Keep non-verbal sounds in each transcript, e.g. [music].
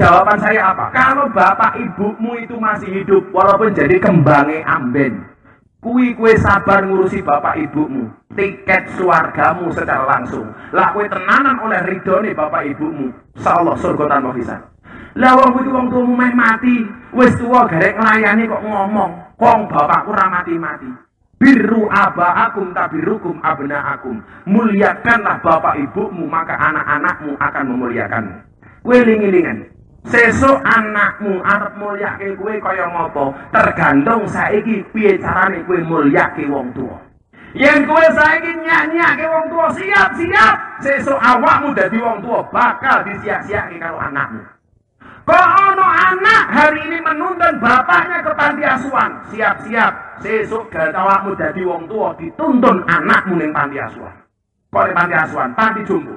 jawaban saya apa? Kalau bapak ibumu itu masih hidup, walaupun jadi kembangnya amben, kui kue sabar ngurusi bapak ibumu, tiket suargamu secara langsung. Lah kue tenanan oleh ridhone bapak ibumu, Allah surga tanpa bisa. Lah wong kuwi wong tuamu mati, wis tuwa garek nglayani kok ngomong, kong bapakku ra mati-mati. Biru abaakum tabirukum abnaakum. Muliakanlah bapak ibumu, maka anak-anakmu akan memuliakanmu. Kue lingi-lingan. Sesuk anakmu arep mulyake kowe kaya ngopo, tergantung saiki piye carane kowe mulyake wong tua. Yen kowe saiki nyanyiake wong tua siap-siap, sesuk awakmu dadi wong tua bakal disiak-siake karo anakmu. Kok ono anak hari ini menuntun bapaknya ke panti asuhan, siap-siap sesuk gak awakmu dadi wong tua dituntun anakmu ning panti asuhan. Kok panti asuhan, panti jumbo.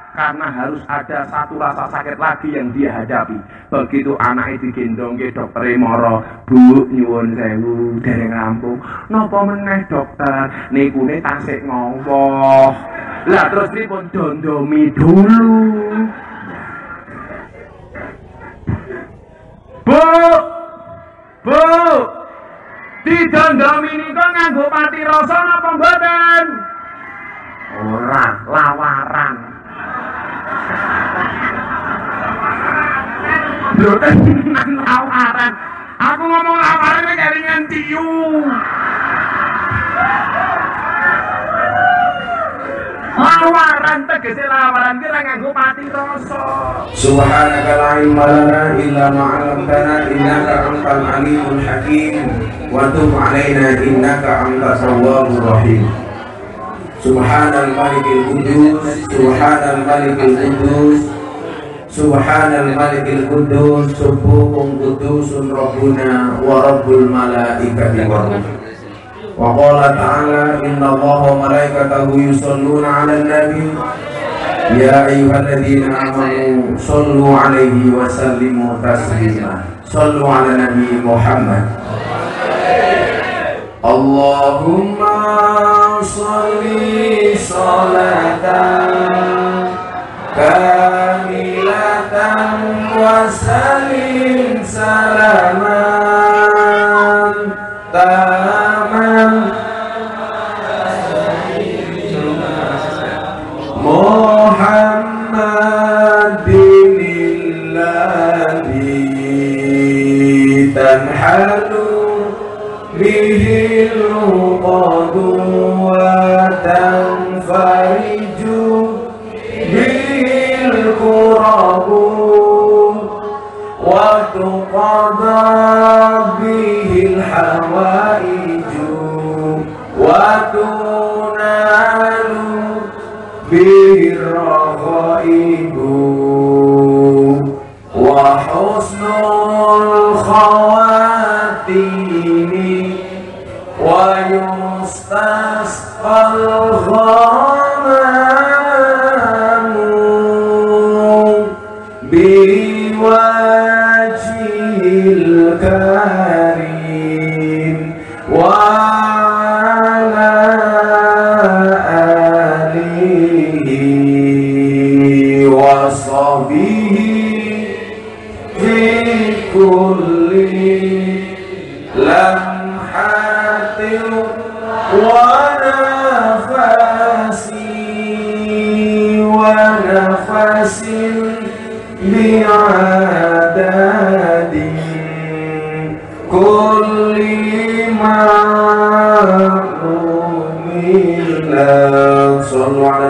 karena harus ada satu rasa sakit lagi yang dia hadapi. Begitu anak itu digendong ke dokter moro, bu nyuwun sewu dari rampung. Nopo meneh dokter, niku ne tasik ngowoh. Lah terus pun dondomi dulu. Bu, bu, didondomi niku nganggo pati rasa napa mboten? Ora, lawaran. [laughs] Lawaran. Aku ngomong lawaran nek kelingan tiu. Lawaran tegese lawaran ki ora nganggo pati. Subhanaka la ilma illa ma 'allamtana innaka antal alimul hakim wa tub 'alaina innaka antas tawwabur rahim. Subhanal malikil qudus Subhanal malikil qudus Subhanal malikil qudus Subuhum qudusun Rabbuna wa Rabbul malaikati wa qala ta'ala Inna Allah wa malaikatahu yusalluna ala nabi. Ya ayyuhalladzina amanu Sallu alaihi wa sallimu taslima. Sallu ala nabi Muhammad Allahumma salli salatan kamilatan wa salim وتقضى به الحوائج وتنال به الرغائب وحسن الخواتيم ويستسقى الغمام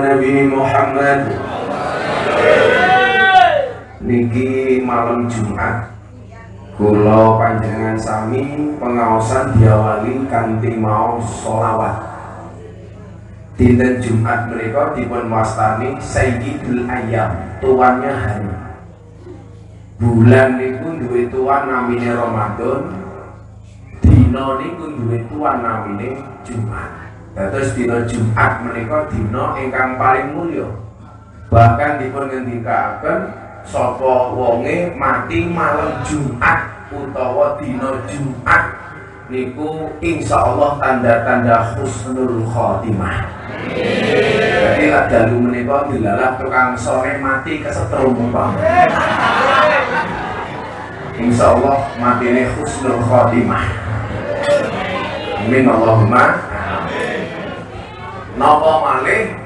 Nabi Muhammad. Niki malam Jumat Kulo panjangan sami pengawasan diawali kanti mau solawat Dinten Jumat mereka dipun wastani Sayyidul Ayam tuannya hari bulan niku duwe tuan namine Ramadan Dino niku duwe tuan namine Jumat terus dina Jumat menika dina ingkang paling mulya. Bahkan dipun ngendikaken sapa wonge mati malam Jumat utawa dina Jumat niku insya Allah tanda-tanda husnul khotimah. Jadi lah dalu menika dilalah tukang sore mati kesetrum bang Insya Allah mati ini husnul khotimah. Amin Allahumma Nopo malih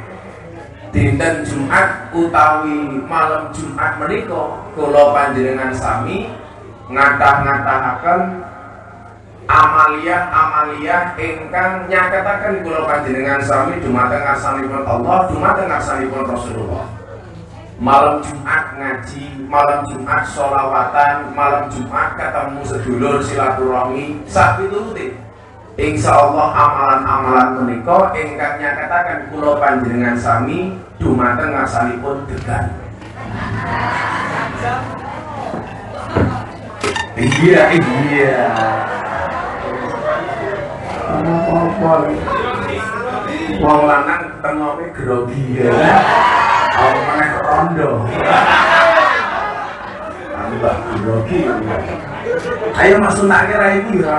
dinten Jumat utawi malam Jumat menika kula panjenengan sami ngatah-ngatahaken amalia-amalia ingkang nyaketaken kula panjenengan sami dumateng ngarsanipun Allah dumateng ngarsanipun Rasulullah. Malam Jumat ngaji malam Jumat sholawatan malam Jumat ketemu sedulur silaturahmi sak piturutin Insya Allah amalan-amalan menika ingkang nyaketaken kula panjenengan sami dumateng ngarsanipun degan Iya, iya. Apa-apa. Wong lanang tengoke grogi ya. Apa meneh rondo. Tambah grogi. Ayo masuk nak kira ibu ya.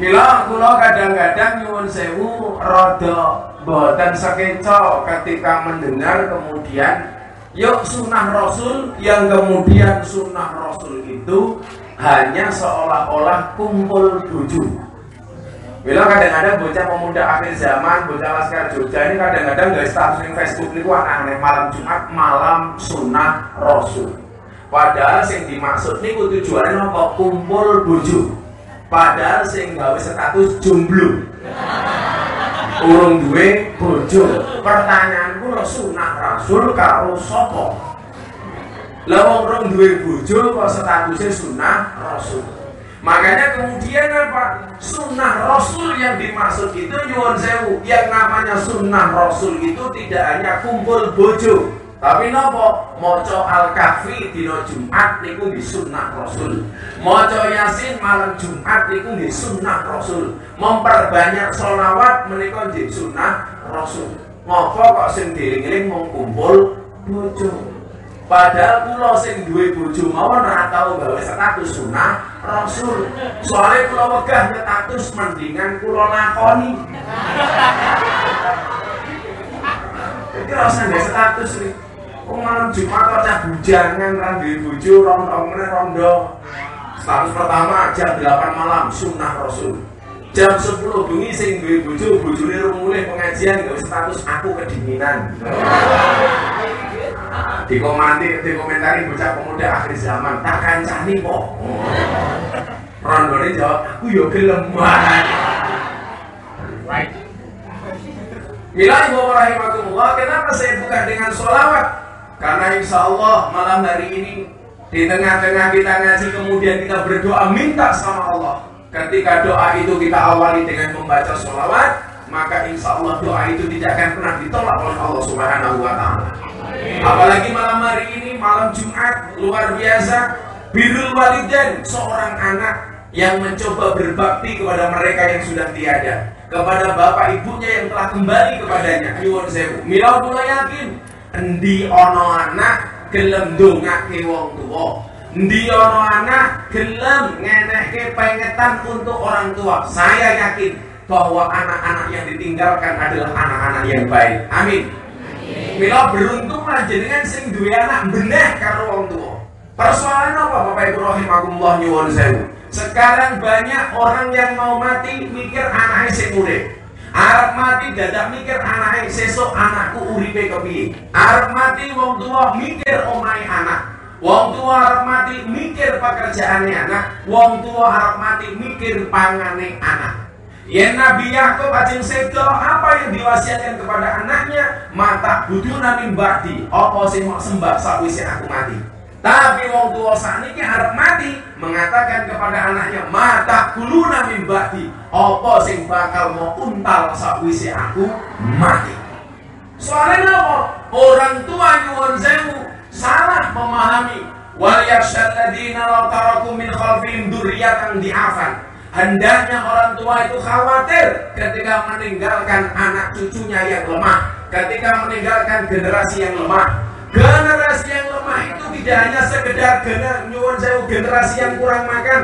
Mila kula kadang-kadang nyuwun sewu rada boten sekeco ketika mendengar kemudian yuk sunnah rasul yang kemudian sunnah rasul itu hanya seolah-olah kumpul buju Bila kadang-kadang bocah pemuda akhir zaman, bocah laskar Jogja ini kadang-kadang gak status Facebook ini aneh malam Jumat, malam sunnah Rasul. Padahal yang dimaksud ini tujuannya apa? Kumpul buju. Padahal sing gawe status jomblo. Urung duwe bojo. Pertanyaanku lo sunah rasul karo sapa? Lah wong urung duwe bojo kok statusnya sunah rasul. Makanya kemudian apa? Sunnah Rasul yang dimaksud itu nyuwun sewu. Yang namanya sunnah Rasul itu tidak hanya kumpul bojo, tapi nopo moco al-kahfi dino Jumat niku di sunnah Rasul. Moco yasin malam Jumat niku di sunnah Rasul. Memperbanyak solawat menika di sunnah Rasul. Ngopo kok sing diring-iring mau kumpul bojo. Padahal kula sing duwe bojo mawon ora tau gawe status sunah Rasul. Soale kula wegah status mendingan kula lakoni. Jadi rasa gawe status nih. Kok malam Jumat kok cah bujangan kan duwe bojo meneh rondo. Status pertama jam 8 malam sunnah Rasul. Jam 10 bengi sing duwe bojo bojone rumule pengajian gawe status aku kedinginan. Dikomandi, dikomentari bocah pemuda akhir zaman tak kancani kok. Rondone jawab aku yo gelem Right. Mila ibu rahimahumullah, kenapa saya buka dengan sholawat? Karena insya Allah malam hari ini di tengah-tengah kita ngaji kemudian kita berdoa minta sama Allah. Ketika doa itu kita awali dengan membaca sholawat, maka insya Allah doa itu tidak akan pernah ditolak oleh Allah Subhanahu Wa Taala. Apalagi malam hari ini malam Jumat luar biasa. Birrul walidain seorang anak yang mencoba berbakti kepada mereka yang sudah tiada. Kepada bapak ibunya yang telah kembali kepadanya. Nyuwun sewu. Mila yakin endi ana anak gelem ndongake wong tuwa? Endi ana anak gelem ngenehke pengetan untuk orang tua? Saya yakin bahwa anak-anak yang ditinggalkan adalah anak-anak yang baik. Amin Mila beruntung lah jenengan sing duwe anak benih karo wong tua. Persoalan apa Bapak Ibu rahimakumullah nyuwun sewu. Sekarang banyak orang yang mau mati mikir anaknya sing urip. Arab mati dadak mikir anaknya sesuk anakku uripe kepiye. Arab mati wong tua mikir omahe anak. Wong tua Arab mati mikir pekerjaannya anak. Wong tua Arab mati mikir pangane anak. Ya Nabi Yakub ajeng sedo apa yang diwasiatkan kepada anaknya mata buduna min ba'di apa sing mau sembah sakwise aku mati Tapi wong tua sakniki arep mati mengatakan kepada anaknya, "Mata kuluna min ba'di." Apa sing bakal mau untal sakwise aku mati. Soalnya apa? Orang tua nyuwun sewu salah memahami wal yakshalladzina law taraku min khalfihim dzurriyyatan di'afan. Hendaknya orang tua itu khawatir ketika meninggalkan anak cucunya yang lemah, ketika meninggalkan generasi yang lemah. Generasi yang lemah itu tidak hanya sekedar generasi yang kurang makan,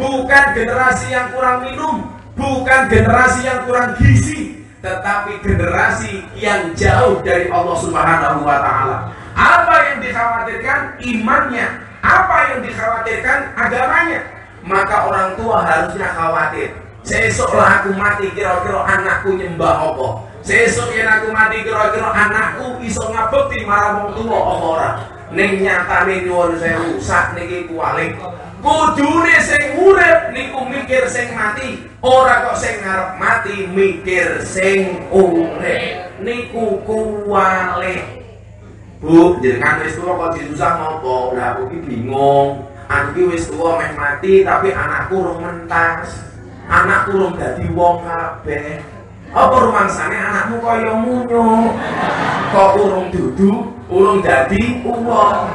bukan generasi yang kurang minum, bukan generasi yang kurang gizi, tetapi generasi yang jauh dari Allah Subhanahu wa taala. Apa yang dikhawatirkan imannya, apa yang dikhawatirkan agamanya. Maka orang tua harusnya khawatir. Sesuklah aku mati kira-kira anakku nyembah apa? Sesuk yang aku mati kira-kira anakku iso ngabekti marang wong tua apa ora? Ning nyatane nyuwun sewu sak niki kualik Kudune sing urip niku mikir sing mati, ora kok sing ngarep mati mikir sing urip. Niku kuwale. Bu, jenengan wis tuwa kok disusah ngopo? Lah aku bingung. Ki wis tuwa meh mati tapi anakku urung mentas. Anakku urung dadi wong kabeh. Apa rumangsane anakmu kaya munyo? Kok urung dudu, urung dadi wong.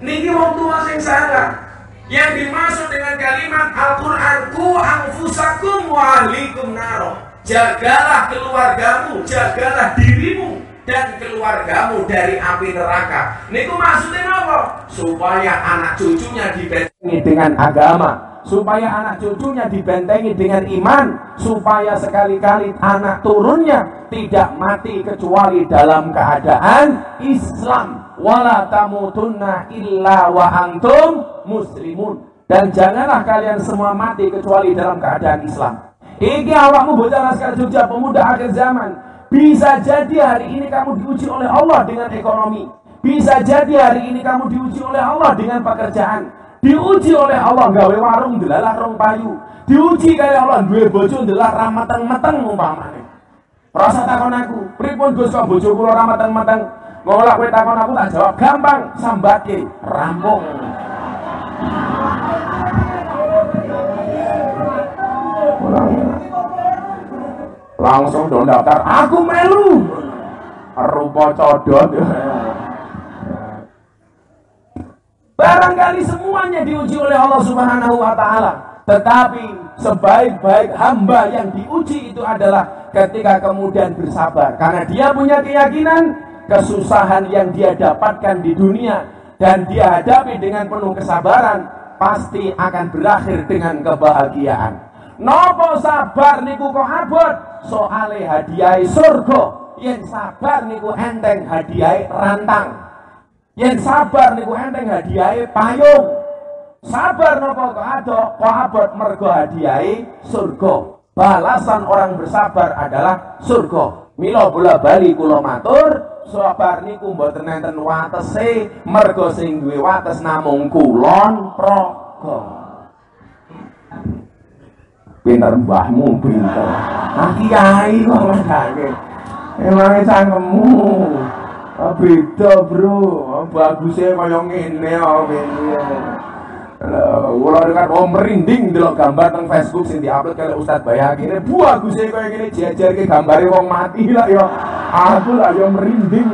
Niki wong tua sing salah. Yang dimaksud dengan kalimat Al-Quran Ku anfusakum wa naro Jagalah keluargamu, jagalah dirimu dan keluargamu dari api neraka. Niku maksudnya apa? Supaya anak cucunya dibentengi dengan agama, supaya anak cucunya dibentengi dengan iman, supaya sekali-kali anak turunnya tidak mati kecuali dalam keadaan Islam wala tamutunna illa wa antum muslimun dan janganlah kalian semua mati kecuali dalam keadaan Islam. Iki awakmu bocah laskar Jogja pemuda akhir zaman. Bisa jadi hari ini kamu diuji oleh Allah dengan ekonomi. Bisa jadi hari ini kamu diuji oleh Allah dengan pekerjaan. Diuji oleh Allah gawe warung delalah rong payu. Diuji kali Allah duwe bojo delalah rameteng-meteng umpamane. Rasa takon aku, pripun Gus kok bojo kula rameteng-meteng? Ngolah kowe takon aku tak jawab gampang, sambake, rampung. Langsung dong daftar, aku melu. Rupa codot. Barangkali semuanya diuji oleh Allah Subhanahu wa taala. Tetapi sebaik-baik hamba yang diuji itu adalah ketika kemudian bersabar karena dia punya keyakinan kesusahan yang dia dapatkan di dunia dan dia hadapi dengan penuh kesabaran pasti akan berakhir dengan kebahagiaan. Nopo sabar niku kok abot soale hadiah surga. Yen sabar niku enteng hadiah rantang. Yen sabar niku enteng hadiah payung. Sabar nopo kok adok kok abot mergo hadiah surga. Balasan orang bersabar adalah surga. Mila bola bali kula matur sabar niku mboten enten watese mergo sing duwe wates namung kulon praga pinter mbahmu pinter kiai kok ngedake emang cangkemmu ah, beda bro. Ah, bagusnya kaya ngene oh Kula dekat oh merinding delok gambar teng Facebook sing diupload kali Ustaz Bayaki ini bagus e kaya ngene jajar ke gambare wong mati lah ya. Aku lah yo merinding.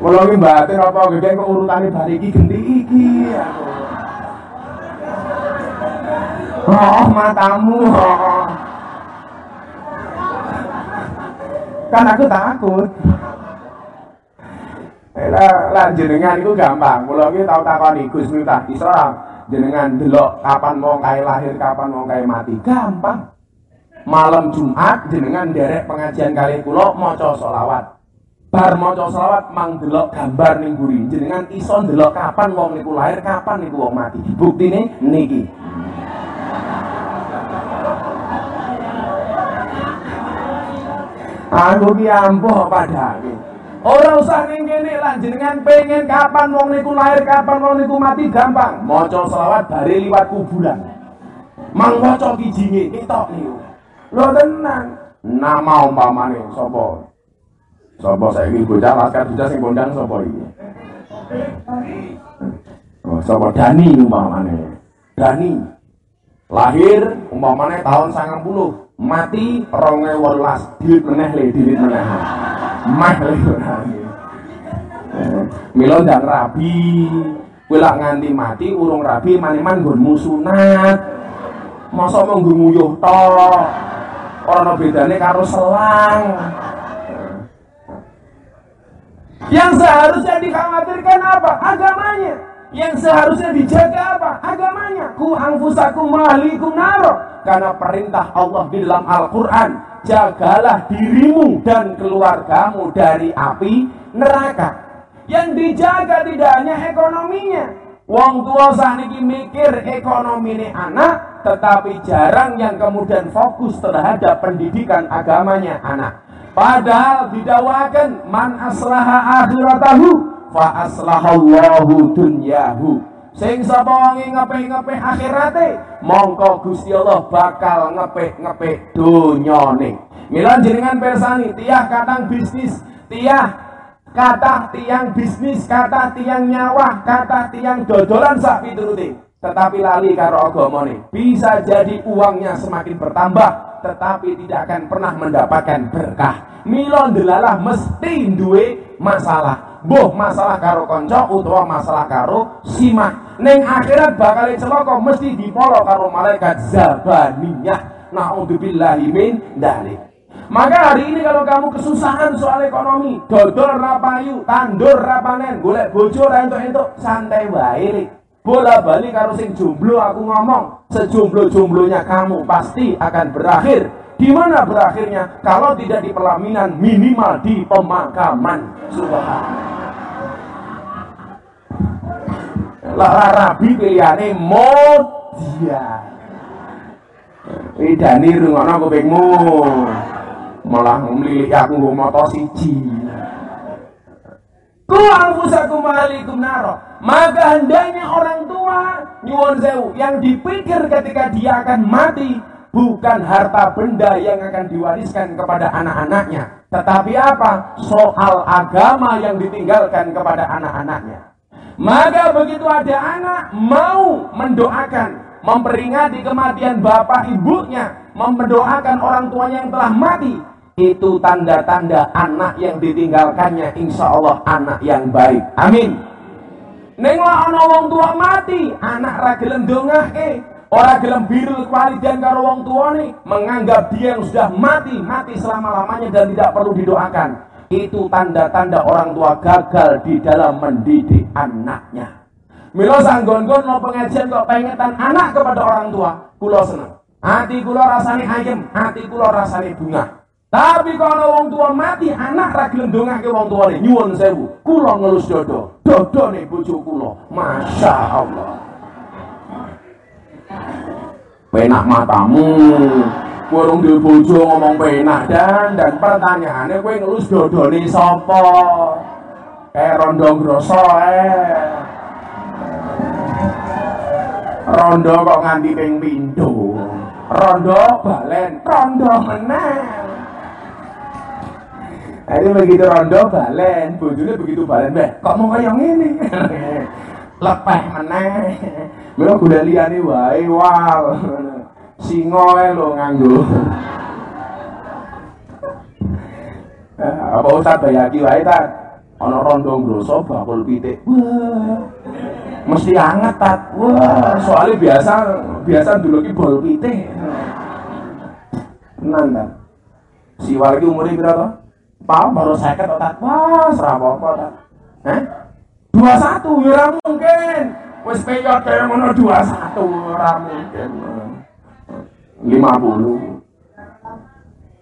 Kula iki batin apa gede kok urutane bar iki genti iki Oh, matamu. Oh. Kan aku takut. Lah lah jenengan itu gampang. Kula iki tau takoni Gus Miftah Isra jenengan delok kapan mau kae lahir, kapan mau kae mati. Gampang. Malam Jumat jenengan derek pengajian kali kula maca selawat. Bar maca selawat mang delok gambar ning mburi. Jenengan iso delok kapan wong niku lahir, kapan niku wong mati. Buktine niki. Aku ki ampuh padake. Ora usah ning kene lah jenengan pengen kapan wong niku lahir, kapan wong niku mati gampang. Maca selawat bare liwat kuburan. Mang maca kijinge ketok niku. Lho tenan. Nama umpamane sapa? Sapa saiki bocah laskar bocah sing kondang sapa iki? Oh, sapa Dani umpamane. Dani lahir umpamane tahun 90, mati 2018, dilit meneh le, dilit meneh. Mah le. Milo ndang rabi, kowe nganti mati urung rabi maneman nggonmu sunat. Masa mau nguyuh. Ora ana bedane karo selang. Yang seharusnya dikhawatirkan apa? Agamanya. Yang seharusnya dijaga apa? Agamanya. Ku angfusakum mahlikum naro. Karena perintah Allah di dalam Al-Quran. Jagalah dirimu dan keluargamu dari api neraka. Yang dijaga tidak hanya ekonominya. Wong tua saniki mikir ekonomi ini anak, tetapi jarang yang kemudian fokus terhadap pendidikan agamanya anak. Padahal didawakan man aslaha akhiratahu fa aslahallahu dunyahu. Sing sapa wong ngepek-ngepek akhirate, mongko Gusti Allah bakal ngepek-ngepek donyane. Mila jenengan persani tiah kadang bisnis, tiah kata tiang bisnis, kata tiang nyawa, kata tiang dodolan sak pituruti. Tetapi lali karo agamane. Bisa jadi uangnya semakin bertambah, tetapi tidak akan pernah mendapatkan berkah. Milo delalah mesti duwe masalah. Boh masalah karo konco utawa masalah karo simak. Neng akhirat bakal celaka mesti dipolo karo malaikat zabaniyah. Nauzubillahi min dalik. Maka hari ini kalau kamu kesusahan soal ekonomi, dodol rapayu, tandur rapanen, golek bojo ra entuk-entuk, santai wae. Bola balik karo sing jomblo aku ngomong, sejomblo-jomblonya kamu pasti akan berakhir. Di mana berakhirnya? Kalau tidak di pelaminan, minimal di pemakaman. Subhanallah. Lah rabi pilihane modian. Idani rungono kupingmu malah melilik aku nggo moto siji ku anfusakum alaikum naro maka hendaknya orang tua nyuwun sewu yang dipikir ketika dia akan mati bukan harta benda yang akan diwariskan kepada anak-anaknya. Tetapi apa? Soal agama yang ditinggalkan kepada anak-anaknya. Maka begitu ada anak mau mendoakan memperingati kematian bapak ibunya mendoakan orang tuanya yang telah mati itu tanda-tanda anak yang ditinggalkannya insya Allah anak yang baik. Amin. Neng ana wong tua mati anak ra gelem dongake ora gelem biru dan karo wong menganggap dia yang sudah mati mati selama-lamanya dan tidak perlu didoakan itu tanda-tanda orang tua gagal di dalam mendidik anaknya Milo sanggon-gon mau pengajian kok pengetan anak kepada orang tua, kulo seneng. Hati kulo rasanya ayam, hati kulo rasanya bunga. Tapi kalau wong tua mati, anak ra gelem ke wong tuane, nyuwun sewu. Kula ngelus dodo. Dodo nih bojo kula. Masya Allah. Penak matamu. Kurung di bojo ngomong penak dan dan pertanyaannya kowe ngelus dodone sapa? Eh rondo grosso eh. Rondo kok nganti ping pindho. Rondo balen, rondo meneh. Akhirnya begitu rondo balen, bojone begitu balen, beh, kok mau kayak ini? Lepeh meneh. Mila gula liyane wae wal. Singo lo nganggo. Apa usah bayaki wae ta? Ana rondo ngroso bakul pitik. Wah. Mesti anget tat. Wah, soalnya biasa biasa dulu ki bol pitik. Tenan ta. Siwal ki? Pak baru saya otak, wah serapa apa? Eh? Dua satu, ya mungkin. Wes peyot kayak mana dua satu, ya mungkin. Lima puluh.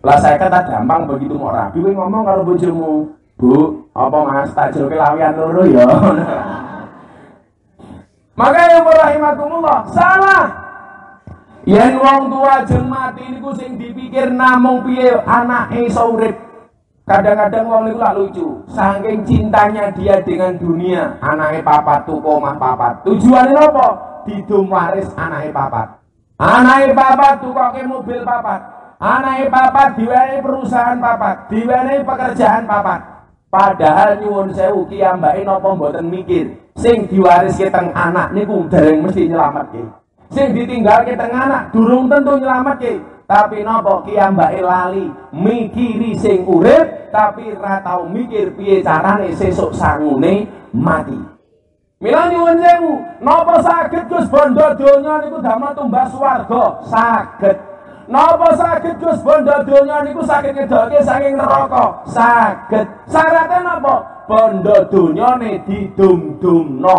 Lah saya kata gampang begitu mau rapi, gue ngomong kalau bojomu, bu, apa mas takjil kelawian loro ya. [laughs] Maka yang rahimakumullah, salah. Yang wong tua jeng mati niku sing dipikir namung piye anake iso urip. Kadang-kadang wong niku lucu, saking cintanya dia dengan dunia, anaknya papat tuh koma papat. Tujuannya apa? Didum waris anaknya papat. Anaknya papat tuh kok mobil papat. Anake papat diwenehi perusahaan papat, diwenehi pekerjaan papat. Padahal nyuwun sewu ki napa mboten mikir. Sing diwariske teng anak niku dereng mesti nyelametke. Sing ditinggalke teng anak durung tentu nyelametke. Tapi napa kiyambake lali mikiri sing urip tapi ora tau mikir piye carane sesuk sangune mati. Mila nyuwun napa saged Gus bondo donya niku damel tumbas swarga? Saged. Napa saged Gus bondo donya niku saged ngedoke saking neraka? Saged. Syaratnya napa? Bondo donyane didum-dumno.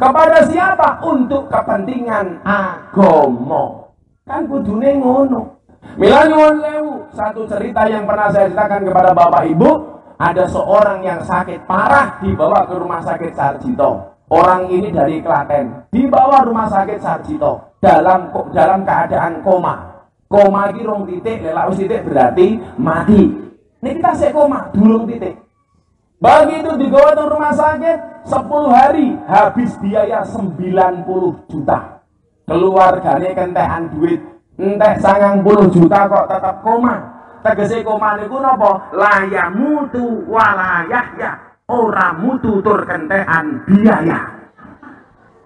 Kepada siapa? Untuk kepentingan agama. Kan kudune ngono. Mila nyuwun lewu, satu cerita yang pernah saya ceritakan kepada Bapak Ibu, ada seorang yang sakit parah dibawa ke rumah sakit Sarjito. Orang ini dari Klaten, dibawa rumah sakit Sarjito dalam dalam keadaan koma. Koma iki rong titik, lelak titik berarti mati. Ini kita saya koma, durung titik. Begitu dibawa ke rumah sakit, 10 hari habis biaya 90 juta. Keluarganya kentean duit entek sangang puluh juta kok tetap koma. Tegese koma niku napa laya mutu walayah ya. Ora mutu tur kentean biaya.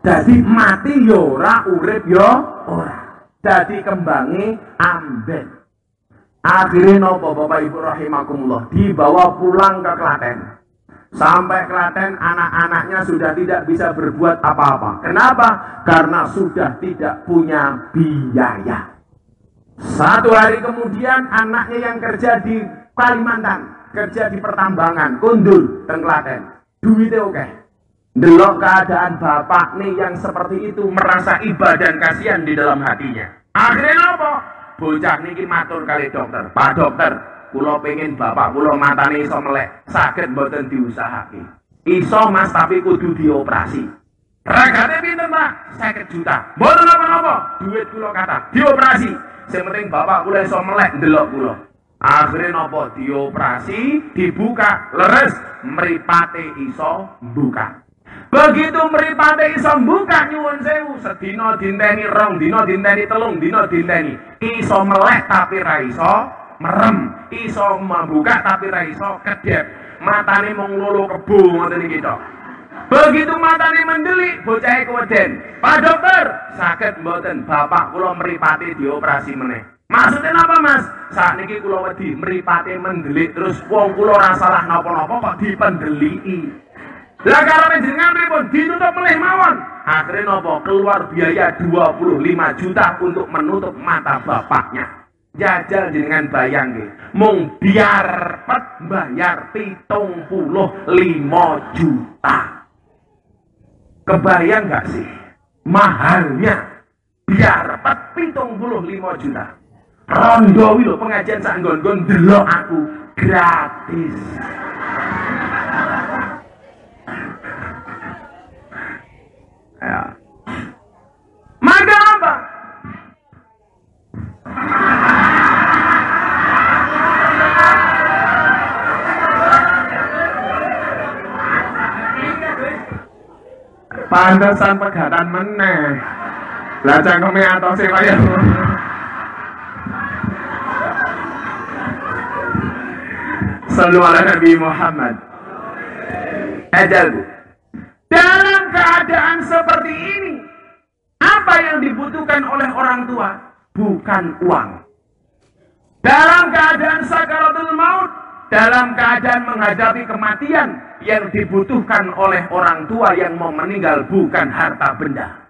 Jadi mati yo ora urip yo ora. Jadi kembangi amben. Akhirnya nopo bapak ibu rahimakumullah? Dibawa pulang ke Klaten. Sampai Klaten anak-anaknya sudah tidak bisa berbuat apa-apa. Kenapa? Karena sudah tidak punya biaya. Satu hari kemudian anaknya yang kerja di Kalimantan, kerja di pertambangan, kundul, tengklaten. Duitnya oke. Okay. Delok keadaan bapak nih yang seperti itu merasa iba dan kasihan di dalam hatinya. Akhirnya apa? Bocah niki matur kali dokter. Pak dokter, kulo pengen bapak kulo matane iso melek, sakit mboten diusahake. Iso mas tapi kudu dioperasi. Ragate pinten pak? Sakit juta. Mboten apa-apa, duit kulo kata, dioperasi. Sing penting bapak kula iso melek ndelok kula. Akhirnya nopo dioperasi, dibuka, leres, meripate iso buka. Begitu meripate iso buka nyuwun sewu, sedina dinteni rong, dina dinteni telung, dina dinteni. Iso melek tapi ra iso merem, iso membuka tapi ra iso kedep. Matane mung lolo kebu ngoten iki. Begitu matane mendelik, bocah keweden. Pak dokter, sakit mboten bapak kula mripate dioperasi meneh. Maksudnya apa mas? Saat ini kula wedi mripate mendelik terus wong kula ora salah napa-napa kok dipendeliki. Lah karo jenengan pripun ditutup melih mawon. Akhirnya nopo keluar biaya 25 juta untuk menutup mata bapaknya. Jajal dengan bayang mung biar pet bayar pitung puluh lima juta. Kebayang gak sih? Mahalnya biar 75 juta. Rondo wilo pengajian sak nggon-nggon delok aku gratis. ya. Maka Pantesan pegatan meneh. Lah cangkeme atose kaya Sallu ala Nabi Muhammad. Adal. Dalam keadaan seperti ini, apa yang dibutuhkan oleh orang tua? Bukan uang. Dalam keadaan sakaratul maut, dalam keadaan menghadapi kematian yang dibutuhkan oleh orang tua yang mau meninggal bukan harta benda.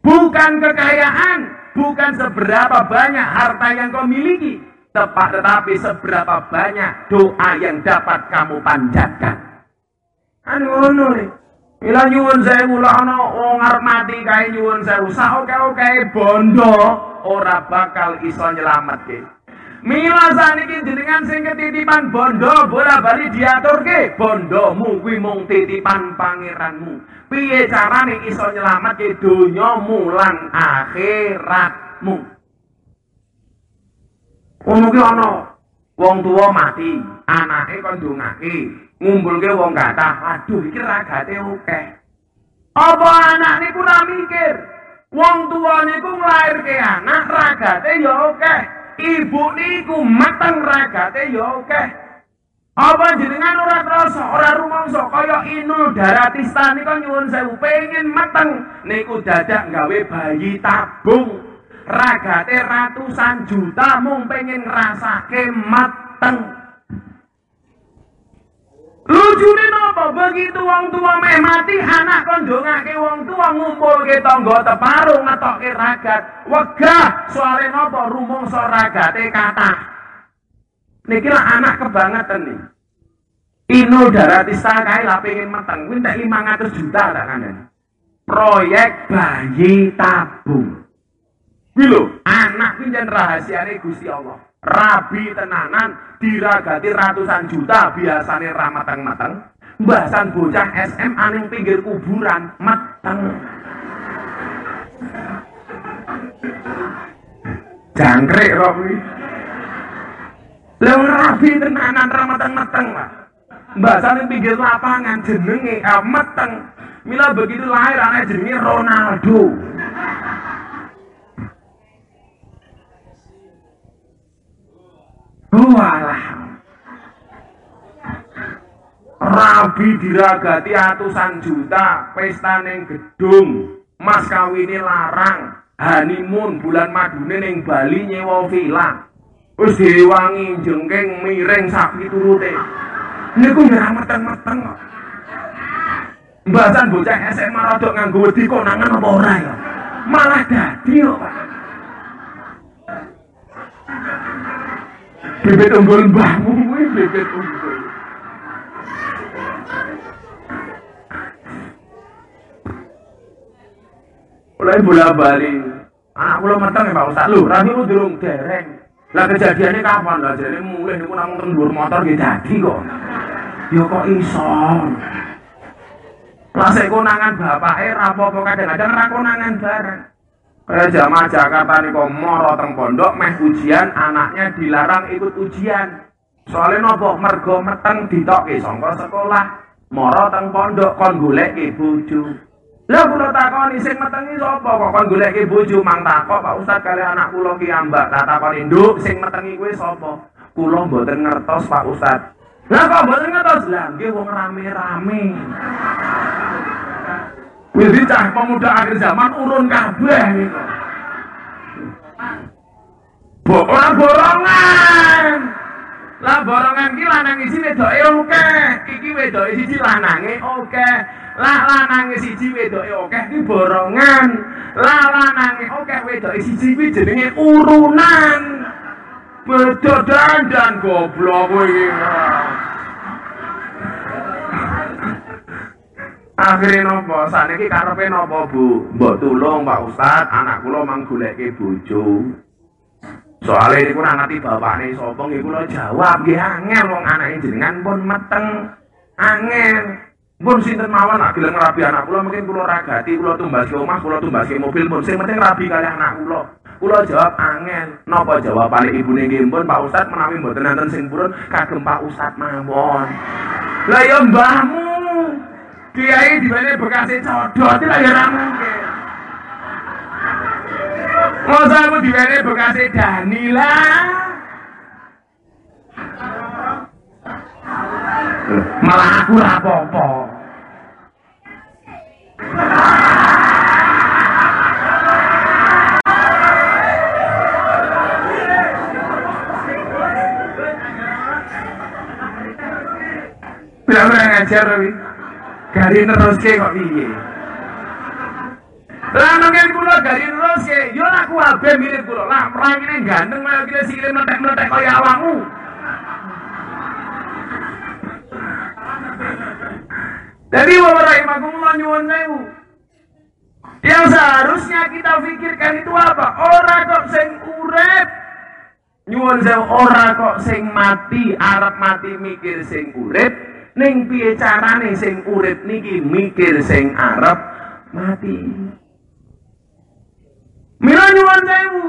Bukan kekayaan, bukan seberapa banyak harta yang kau miliki, tepat tetapi seberapa banyak doa yang dapat kamu panjatkan. Anu ngono nyuwun sewu lah ana wong arep mati kae nyuwun sewu. Saoke-oke bondo ora bakal iso nyelametke. Mila saniki jenengan sing ketitipan bondo bola bali diaturke bondomu kuwi mung titipan pangeranmu. Piye carane iso nyelametke donyamu lan akhiratmu? Ono ki ana wong tuwa mati, anake kon ndongake, ngumpulke wong kathah. Aduh iki ragate akeh. Apa anak niku ora mikir? Wong tuwa niku nglairke anak ragate ya akeh. Ibu niku mateng ragate ya oke. Apa jenengan ora krasa, ora rumangsa kaya Inul Daratista nika nyuwun sewu pengen mateng niku dadak gawe bayi tabung. Ragate ratusan juta mung pengen ngrasake mateng. Lujune napa begitu wong tua meh mati anak kon ndongake wong tua ngumpulke tangga teparu ngetokke ragat. Wegah soalé napa rumangsa ragate kathah. Niki lah anak kebangetan nih. Inul Daratista kae lah pengen meteng kuwi entek 500 juta tak kandhani. Proyek bayi tabung. Kuwi lho, anak kuwi jen rahasiane Gusti Allah. Rabi tenanan diragati ratusan juta biasane ra meteng-meteng. Mbasan bocah SMA ning pinggir kuburan meteng. Jangkrik roh kuwi. Rabi tenanan ra meteng-meteng lah. Ning pinggir lapangan jenenge ah, meteng. Mila begitu lahir anak jenenge Ronaldo. Walah. Rabi diragati atusan juta, pesta ning gedung, mas kawine larang, honeymoon bulan madune ning Bali nyewa villa. Wis diwangi jengking miring sak piturute. Niku ora meteng-meteng kok. Mbasan bocah SMA rada nganggo wedi konangan apa ora ya? Malah dadi kok, Pak. Bebet unggul mbahmu kuwi bebet unggul. Mulai bola bali. Anak kula meteng ya Pak Ustaz. Lho, ra niku durung dereng. Lah kejadiannya kapan lah? Jadi mulai niku namung teng dhuwur motor nggih dadi kok. Ya kok iso. Lah sik konangan bapake ra apa-apa kadang-kadang ra konangan bareng. Kayak jamaah Jakarta nih moro teng pondok meh ujian anaknya dilarang ikut ujian. Soalnya nopo mergo meteng ditokke sangka sekolah. Moro teng pondok kon goleki bojo. Lah kula takoni sing metengi sapa kok kon bojo mang takok Pak Ustaz kali anak kula ki ambak tak takoni nduk sing metengi kuwi sapa? Kula mboten ngertos Pak Ustaz. Lah kok mboten ngertos? Lah nggih wong rame-rame. Cah pemuda akhir zaman urun kabeh niku. Bo ora borongan. Lah borongan ki lanang isi wedoke oke. Iki wedoke siji lanange oke. Lah lanange siji wedoke oke iki borongan. Lah lanange oke wedoke siji kuwi jenenge urunan. Bedo dandan goblok kowe iki. Akhirnya nopo, saniki karepe nopo bu, mbok tulung Pak Ustad, anak kula mang goleke bojo. Soale niku ora ngerti bapakne sapa nggih kula jawab nggih angel wong anake jenengan pun meteng. Angel. Pun sinten mawon nak gelem rabi anak kula mungkin kula ragati, kula tumbaske omah, kula tumbaske mobil pun sing penting rabi kali anak kula. Kula jawab angel. Napa jawabane ibune nggih pun Pak Ustad menawi mboten nanten sing purun kagem Pak Ustad mawon. Lah ya mbahmu. Kiai di mana bekasnya codot itu ya mungkin. Masa aku di mana bekasnya Danila? Malah aku rapopo. Pernah ngajar Gari neruske kok piye? Lah nangin kula gari neruske, yo aku abe mirip kula. Lah rangine ganteng kaya kira sikile meletek-meletek kaya awakmu. Jadi Bapak Rahimahkumullah nyuwun sewu. Yang seharusnya kita pikirkan itu apa? Ora kok sing urip. Nyuwun sewu ora kok sing mati, arep mati mikir sing urip. Ning piye carane sing urip niki mikir sing arep mati. Mila nyuwun sewu,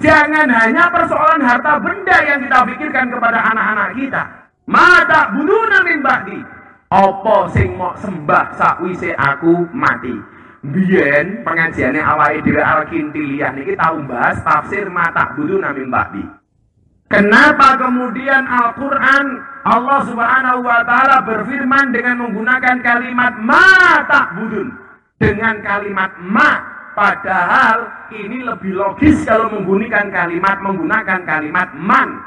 jangan hanya persoalan harta benda yang kita pikirkan kepada anak-anak kita. Mata bunuh min ba'di. Apa sing mau sembah sakwise aku mati. Biyen pengajiannya awal dhewe Al-Kintiliyah niki tahu bahas tafsir mata budu namin bakdi. Kenapa kemudian Al-Quran Allah subhanahu wa ta'ala berfirman dengan menggunakan kalimat mata budun. Dengan kalimat ma. Padahal ini lebih logis kalau menggunakan kalimat menggunakan kalimat man.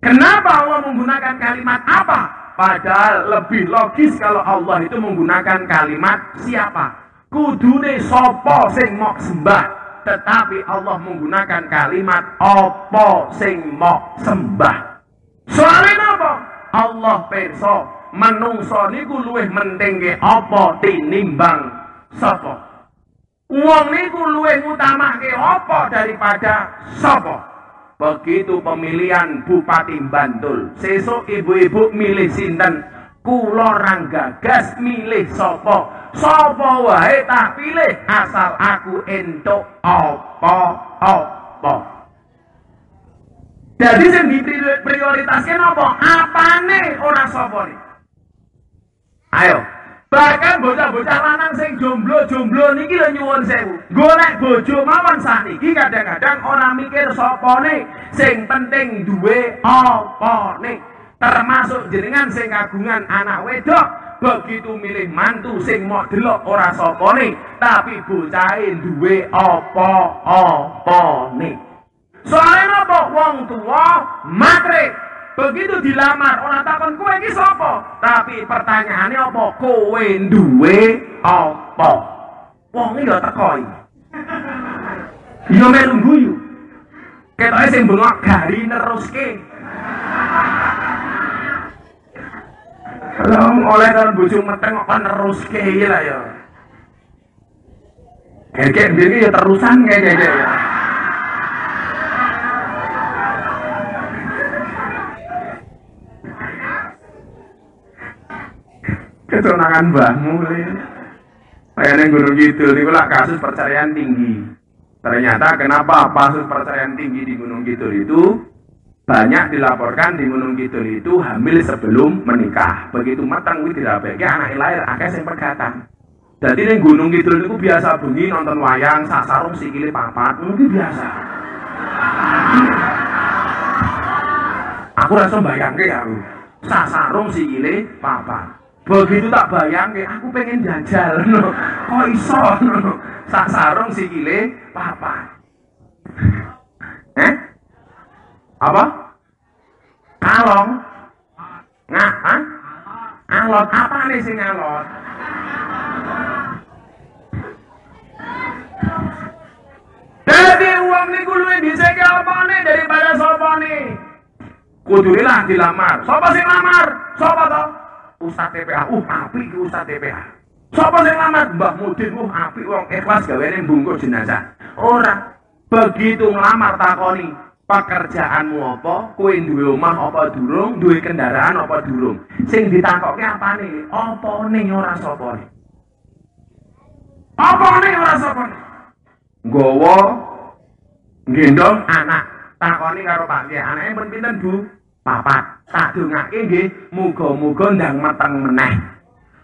Kenapa Allah menggunakan kalimat apa? Padahal lebih logis kalau Allah itu menggunakan kalimat siapa? kudune sopo sing mok sembah tetapi Allah menggunakan kalimat opo sing mok sembah? Soalnya apa? Allah perso menungso niku luwih mentingke apa tinimbang sapa? Wong niku luwih ngutamake apa daripada sapa? Begitu pemilihan Bupati Bantul sesuk ibu-ibu milih sinten? Kula gagas milih sapa Sapa wae tak pilih asal aku entuk apa-apa. Jadi sing diprioritaskan apa? Apane ora sapa nih? Ayo. Bahkan bocah-bocah lanang sing jomblo-jomblo niki lho nyuwun sewu. Golek bojo mawon saniki kadang-kadang ora mikir sopone, sing penting duwe apane. Termasuk jenengan sing kagungan anak wedok begitu milih mantu sing mau delok ora sopone tapi bocahe duwe apa-apane. Soalnya apa wong tua matre. Begitu dilamar orang takon kowe iki sapa? Tapi pertanyaannya apa? Kowe duwe apa? Wong iki ya teko iki. [laughs] Yo melu guyu. Ketoke sing bengok gari neruske Kalau oleh tahun bojo meteng kok terus kayak lah ya. Kayak dia ya terusan kayak kayak ya. Keconangan mbahmu Kayaknya Gunung Kidul itu lah kasus perceraian tinggi. Ternyata kenapa kasus perceraian tinggi di Gunung Kidul itu banyak dilaporkan di Gunung Kidul itu hamil sebelum menikah. Begitu matang kuwi dirabeke anak lahir akeh sing pegatan. Jadi ning Gunung Kidul itu biasa bengi nonton wayang sasarung sikile papat, mungkin biasa. Aku rasa bayangke aku. Sasarung sikile papat. Begitu tak bayangke, aku pengen jajal [laughs] no. Kok iso no. Sasarung sikile papat. [laughs] Eh? Apa? Kalong. Ngah, ha? Alot apa nih sing alot? Jadi uang niku luwih dhisike opane daripada sopane. Kudune lah dilamar. Sapa sing lamar? Sapa to? Ustaz TPA. Uh, apik iki Ustaz TPA. Sapa sing lamar? Mbah Mudin. Uh, apik wong ikhlas gaweane bungkus jenazah. Ora. Begitu ngelamar takoni, pekerjaanmu apa, kue duwe omah apa durung, duwe kendaraan apa durung. Sing ditakoke apane? Opane ora sapane. Opane ora sapane. Nggawa gendong anak, takoni karo Pak Kiai, anake pun pinten, Bu? Papat. Tak dongake nggih, muga-muga ndang meteng meneh.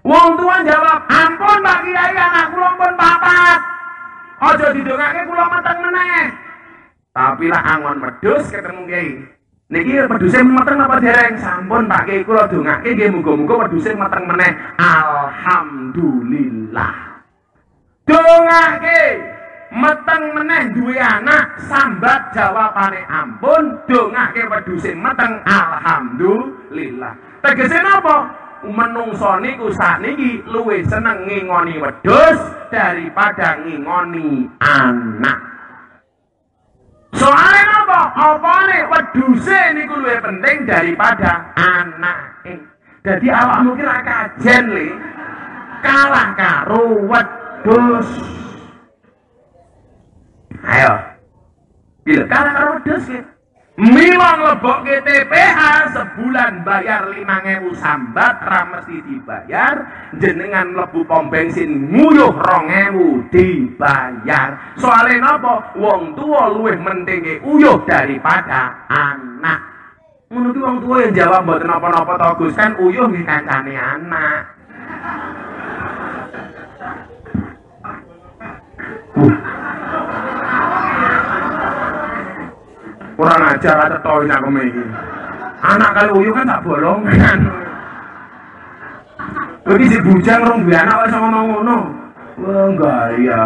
Wong tua jawab, "Ampun Pak Kiai, anak kula pun papat." Aja didongake kula meteng meneh. Tapi lah angon medus ketemu kiai. Niki peduse meteng apa dereng? Sampun Pak Kiai kula dongake nggih muga-muga peduse meteng meneh. Alhamdulillah. Dongake meteng meneh duwe anak sambat jawabane ampun dongake peduse meteng alhamdulillah. Tegese napa? Menungso niku sakniki luwih seneng ngingoni wedhus daripada ngingoni anak. Soalnya apa? Apa nih? Weduse niku luwih penting daripada anake. Jadi awakmu ki ra kajen le. Kalah karo wedhus. Ayo. Bila kalah karo wedhus ki. Miwang lebok ke TPA sebulan bayar 5000 sambat ra dibayar. Jenengan lebu pom bensin nguyuh 2000 dibayar. Soalnya napa? Wong tua luwih mentinge uyuh daripada anak. Menurut wong tua yang jawab mboten napa-napa to Gus? Kan uyuh nggih anak. Uh. Kurang ajar ada toy nak iki. Anak kali uyu kan tak bolongan. Lagi si bujang rong duwe anak wis ngomong ngono. Wah, enggak ya.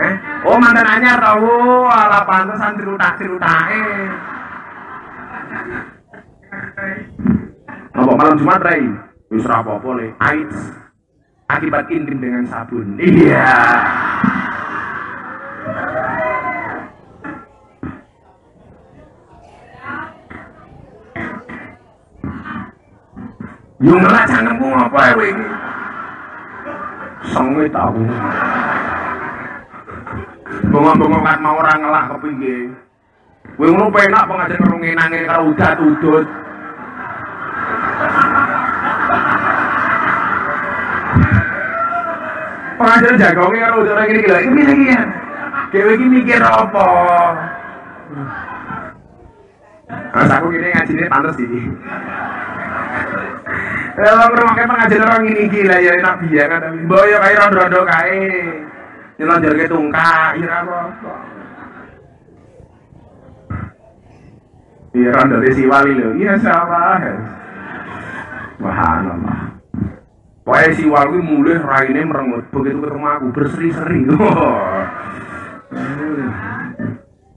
Eh, oh mantan anyar tau, ala pantesan tirutak-tirutake. Apa malam Jumat Rai? Wis ora apa-apa le. AIDS akibat intim dengan sabun. Iya. Yo ngelak cangkemku ngapa kowe iki? Senge tahu. Bengok-bengok kan mau orang ngelak kepingge. Kowe ngono penak pengajar ngerunginange karo udat udut. Pengajar jagonge karo udat lagi iki lho. Iki ya. Dewe iki mikir apa? Mas aku gini ngajine pantes iki. Ya wong rumahke pengajian orang ini gila ya enak biar kan boyo kae rondo-rondo kae. Nyelonjorke tungkak ira apa. Iya rondo desi wali lho. Iya salah. Subhanallah. Pokoknya si wali mulai raine merengut begitu ketemu aku berseri-seri. [laughs]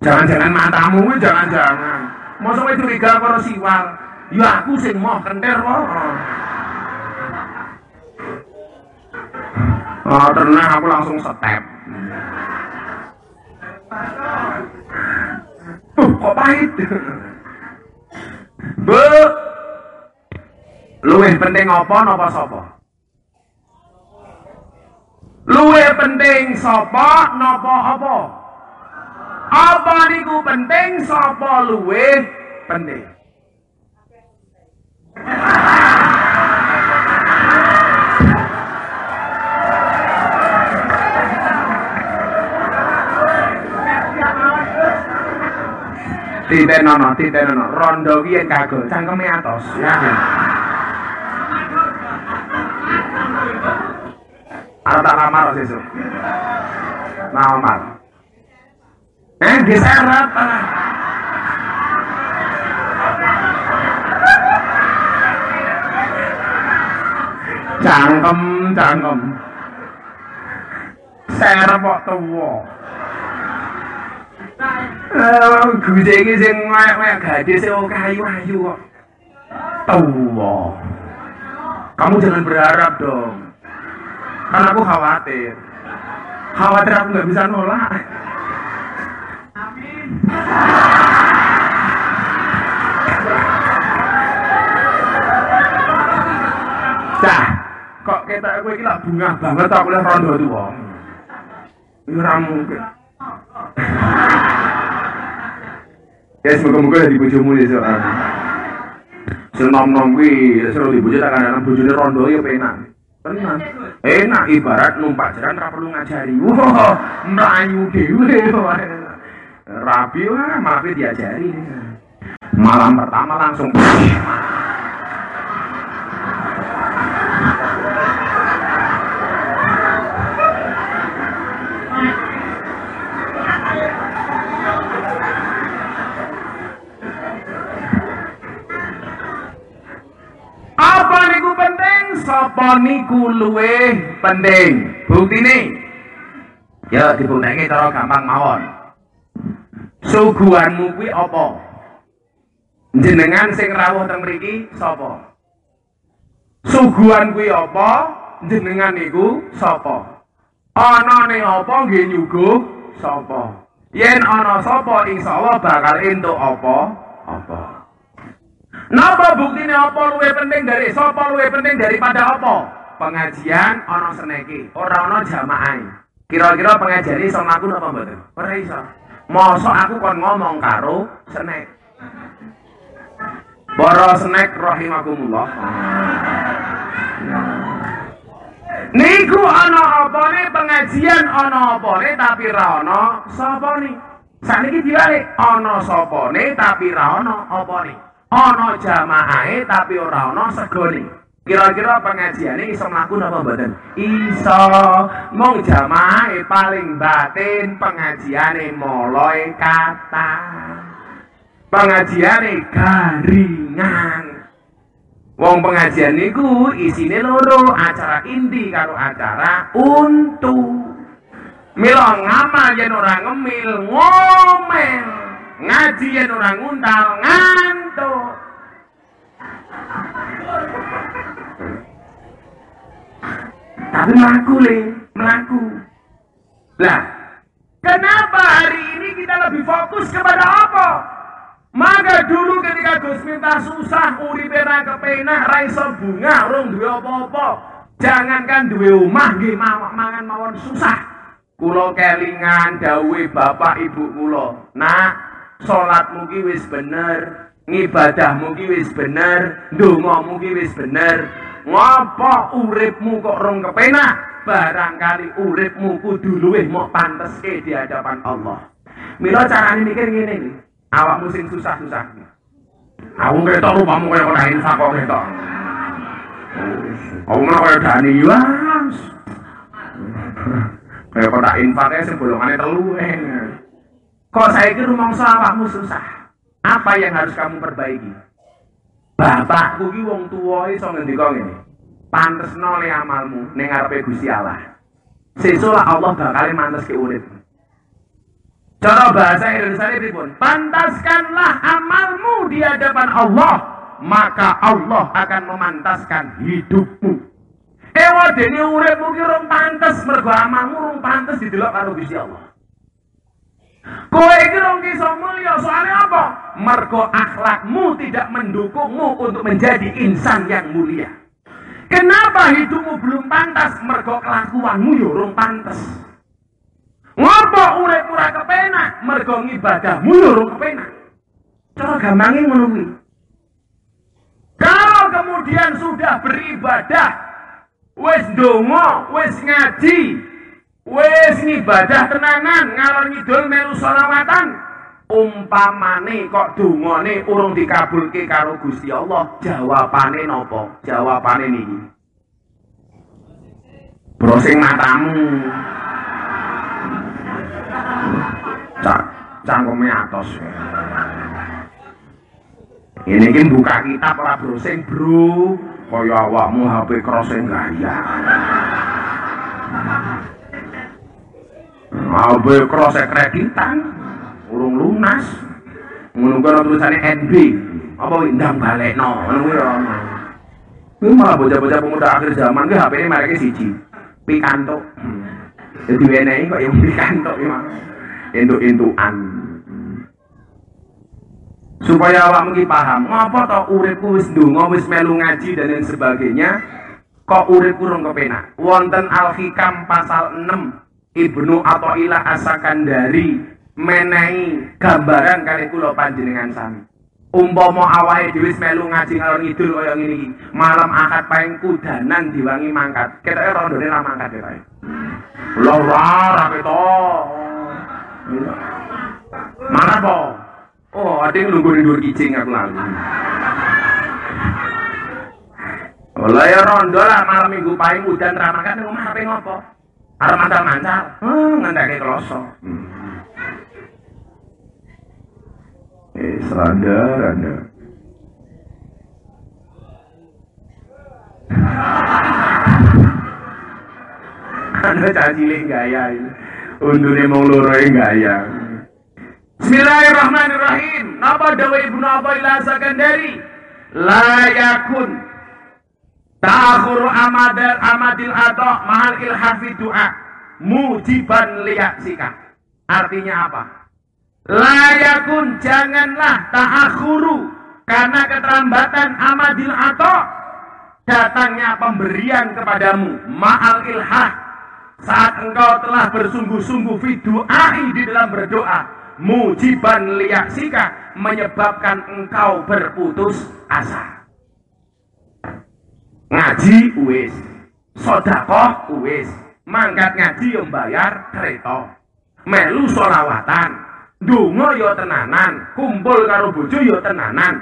Jangan-jangan matamu jangan-jangan. Masa curiga karo siwal? Ya aku sing mau kenter kok. Oh, tenang aku langsung step. Uh, kok pahit? Bu. Luwih penting apa napa sapa? Luwih penting sapa napa apa? Apa niku penting sapa luwih penting? Titenono, titenono, rondo ki yen kagel, cangkeme atos. Yakin. Arep tak lamar sesuk. Lamar. Eh, diseret. Cangkem, cangkem. Serep kok tuwa. Iki sing mek-mek gadis sing oke ayu-ayu kok. Tuwa. Kamu jangan berharap dong. Karena aku khawatir. Khawatir aku nggak bisa nolak. Dah, kok kita aku iki lak bunga banget aku lihat rondo tuwa. Ora mungkin. Ya semoga-moga di bojomu ya soal. Sing nom-nom kuwi seru di bojo tak kadang bojone rondo ya penak. Tenan. Enak ibarat numpak jalan ra perlu ngajari. Wah, mlayu dhewe. Rabi wah malah diajari. Malam pertama langsung Sapa niku luwih penting? Buktine. Ya dibukteke cara gampang mawon. Suguhanmu kuwi apa? Jenengan sing rawuh teng mriki sapa? Suguhan kuwi apa? Jenengan niku sapa? Anane apa nggih nyuguh sapa? Yen ana sapa insyaallah bakal entuk apa? Apa? Napa buktine apa luwih penting dari sapa luwih penting daripada apa? Pengajian ana seneki, ora ana jamaah. Kira-kira pengajian iso ngaku napa mboten? Ora iso. Mosok aku kon ngomong karo senek. Para senek rahimakumullah. Niku ana apane pengajian ana apane tapi ra ana sapane. Saniki diwalik ana sapane tapi ra ana apane. Ana jamaahe tapi ora ana segone. Kira-kira pengajian ini iso mlaku napa mboten? Iso. Mong jamaah paling batin pengajiane moloi kata. Pengajiane garingan. Wong pengajian niku isine loro, acara inti karo acara untu. Mila ngamal yen ora ngemil, ngomel. Ngaji yen ora nguntal, ngantuk. Tapi melaku le, melaku. Lah, kenapa hari ini kita lebih fokus kepada apa? Maka dulu ketika Gus minta susah, uripe ra kepenak, ra bunga, rong duwe apa-apa. Jangankan duwe omah nggih mangan mawon susah. Kula kelingan dawuhe bapak ibu kula. Nak, salatmu ki wis bener, ngibadahmu ki wis bener, ndongamu ki wis bener. Ngapa uripmu kok rong kepenak? Barangkali uripmu kudu luwih mok panteske di hadapan Allah. Mila carane mikir ngene iki. Awakmu sing susah-susah. Aku ketok rupamu kaya ora infak kok ketok. Aku malah kaya Dani Yuas. Kaya kotak infaknya bolongannya telu. Kok saya kira rumangsa awakmu susah. Apa yang harus kamu perbaiki? Bapakku ki wong tuwa iso ngendika ngene. Pantesno le amalmu ning ngarepe Gusti Allah. Sesuk lah Allah bakal mantes ke urip. Cara bahasa Indonesia ini pripun? Pantaskanlah amalmu di hadapan Allah, maka Allah akan memantaskan hidupmu. Ewa dene uripmu ki rung pantes mergo amalmu rung pantes didelok karo Gusti Allah. Kowe iki rong iso mulya soalnya apa? Mergo akhlakmu tidak mendukungmu untuk menjadi insan yang mulia. Kenapa hidupmu belum pantas? Mergo kelakuanmu yo rong pantas. Ngopo urip ora kepenak? Mergo ngibadahmu yo rong kepenak. Cara gampange ngono kuwi. Kalau kemudian sudah beribadah, wis ndonga, wis ngaji, Wes ngibadah tenanan ngalor ngidul melu selawatan. Umpamane kok dungane urung dikabulke karo Gusti Allah, jawabane napa? Jawabane niki. Brosing matamu. Cak, cangkeme atos. Ini kan buka kitab ora brosing, Bro. Kaya awakmu HP crossing gaya. Mau cross kreditan, urung lunas. Ngono kuwi tulisane NB. Apa kuwi ndang balekno, ngono kuwi ono. Kuwi malah bocah-bocah pemuda akhir zaman ki HP-ne mereke siji. Pikanto. Jadi wenehi kok yang pikanto ki mah. Entuk-entukan. Supaya awak mungkin paham, ngapa to uripku wis ndonga, wis melu ngaji dan lain sebagainya, kok urip kurang kepenak. Wonten Al-Hikam pasal 6 Ibnu Athaillah Asakandari menehi gambaran kali kula panjenengan sami. Umpama awake dhewe melu ngaji ngalor ngidul kaya ngene iki, malam akad paing kudanan diwangi mangkat. Ketoke rondone ra mangkat ya, Pak. Lha ora ra ketok. Mangkat po. Oh, ada yang nunggu nunggu kicing aku lalu. Lah ya rondo lah malam minggu paing udan ra mangkat ning omah ape ngopo? Arep mancal-mancal. Hmm, ngendake kloso. Hmm. Eh, sadar Anda. Anda caciling gaya ini. Untune mong loro gaya. Bismillahirrahmanirrahim. Napa dawa Ibnu Athaillah Sakandari? La yakun ta'khuru amadal amadil ata mahal ilhafi doa mujiban liyaksika. Artinya apa? Layakun janganlah ta'akhuru. Karena keterlambatan amadil ato datangnya pemberian kepadamu. Ma'al ilhah saat engkau telah bersungguh-sungguh fidu'ai di dalam berdoa. Mujiban liyaksika menyebabkan engkau berputus asa ngaji wis sodakoh wis mangkat ngaji yang bayar kereta melu solawatan Dungo yo tenanan, kumpul karo bojo yo tenanan.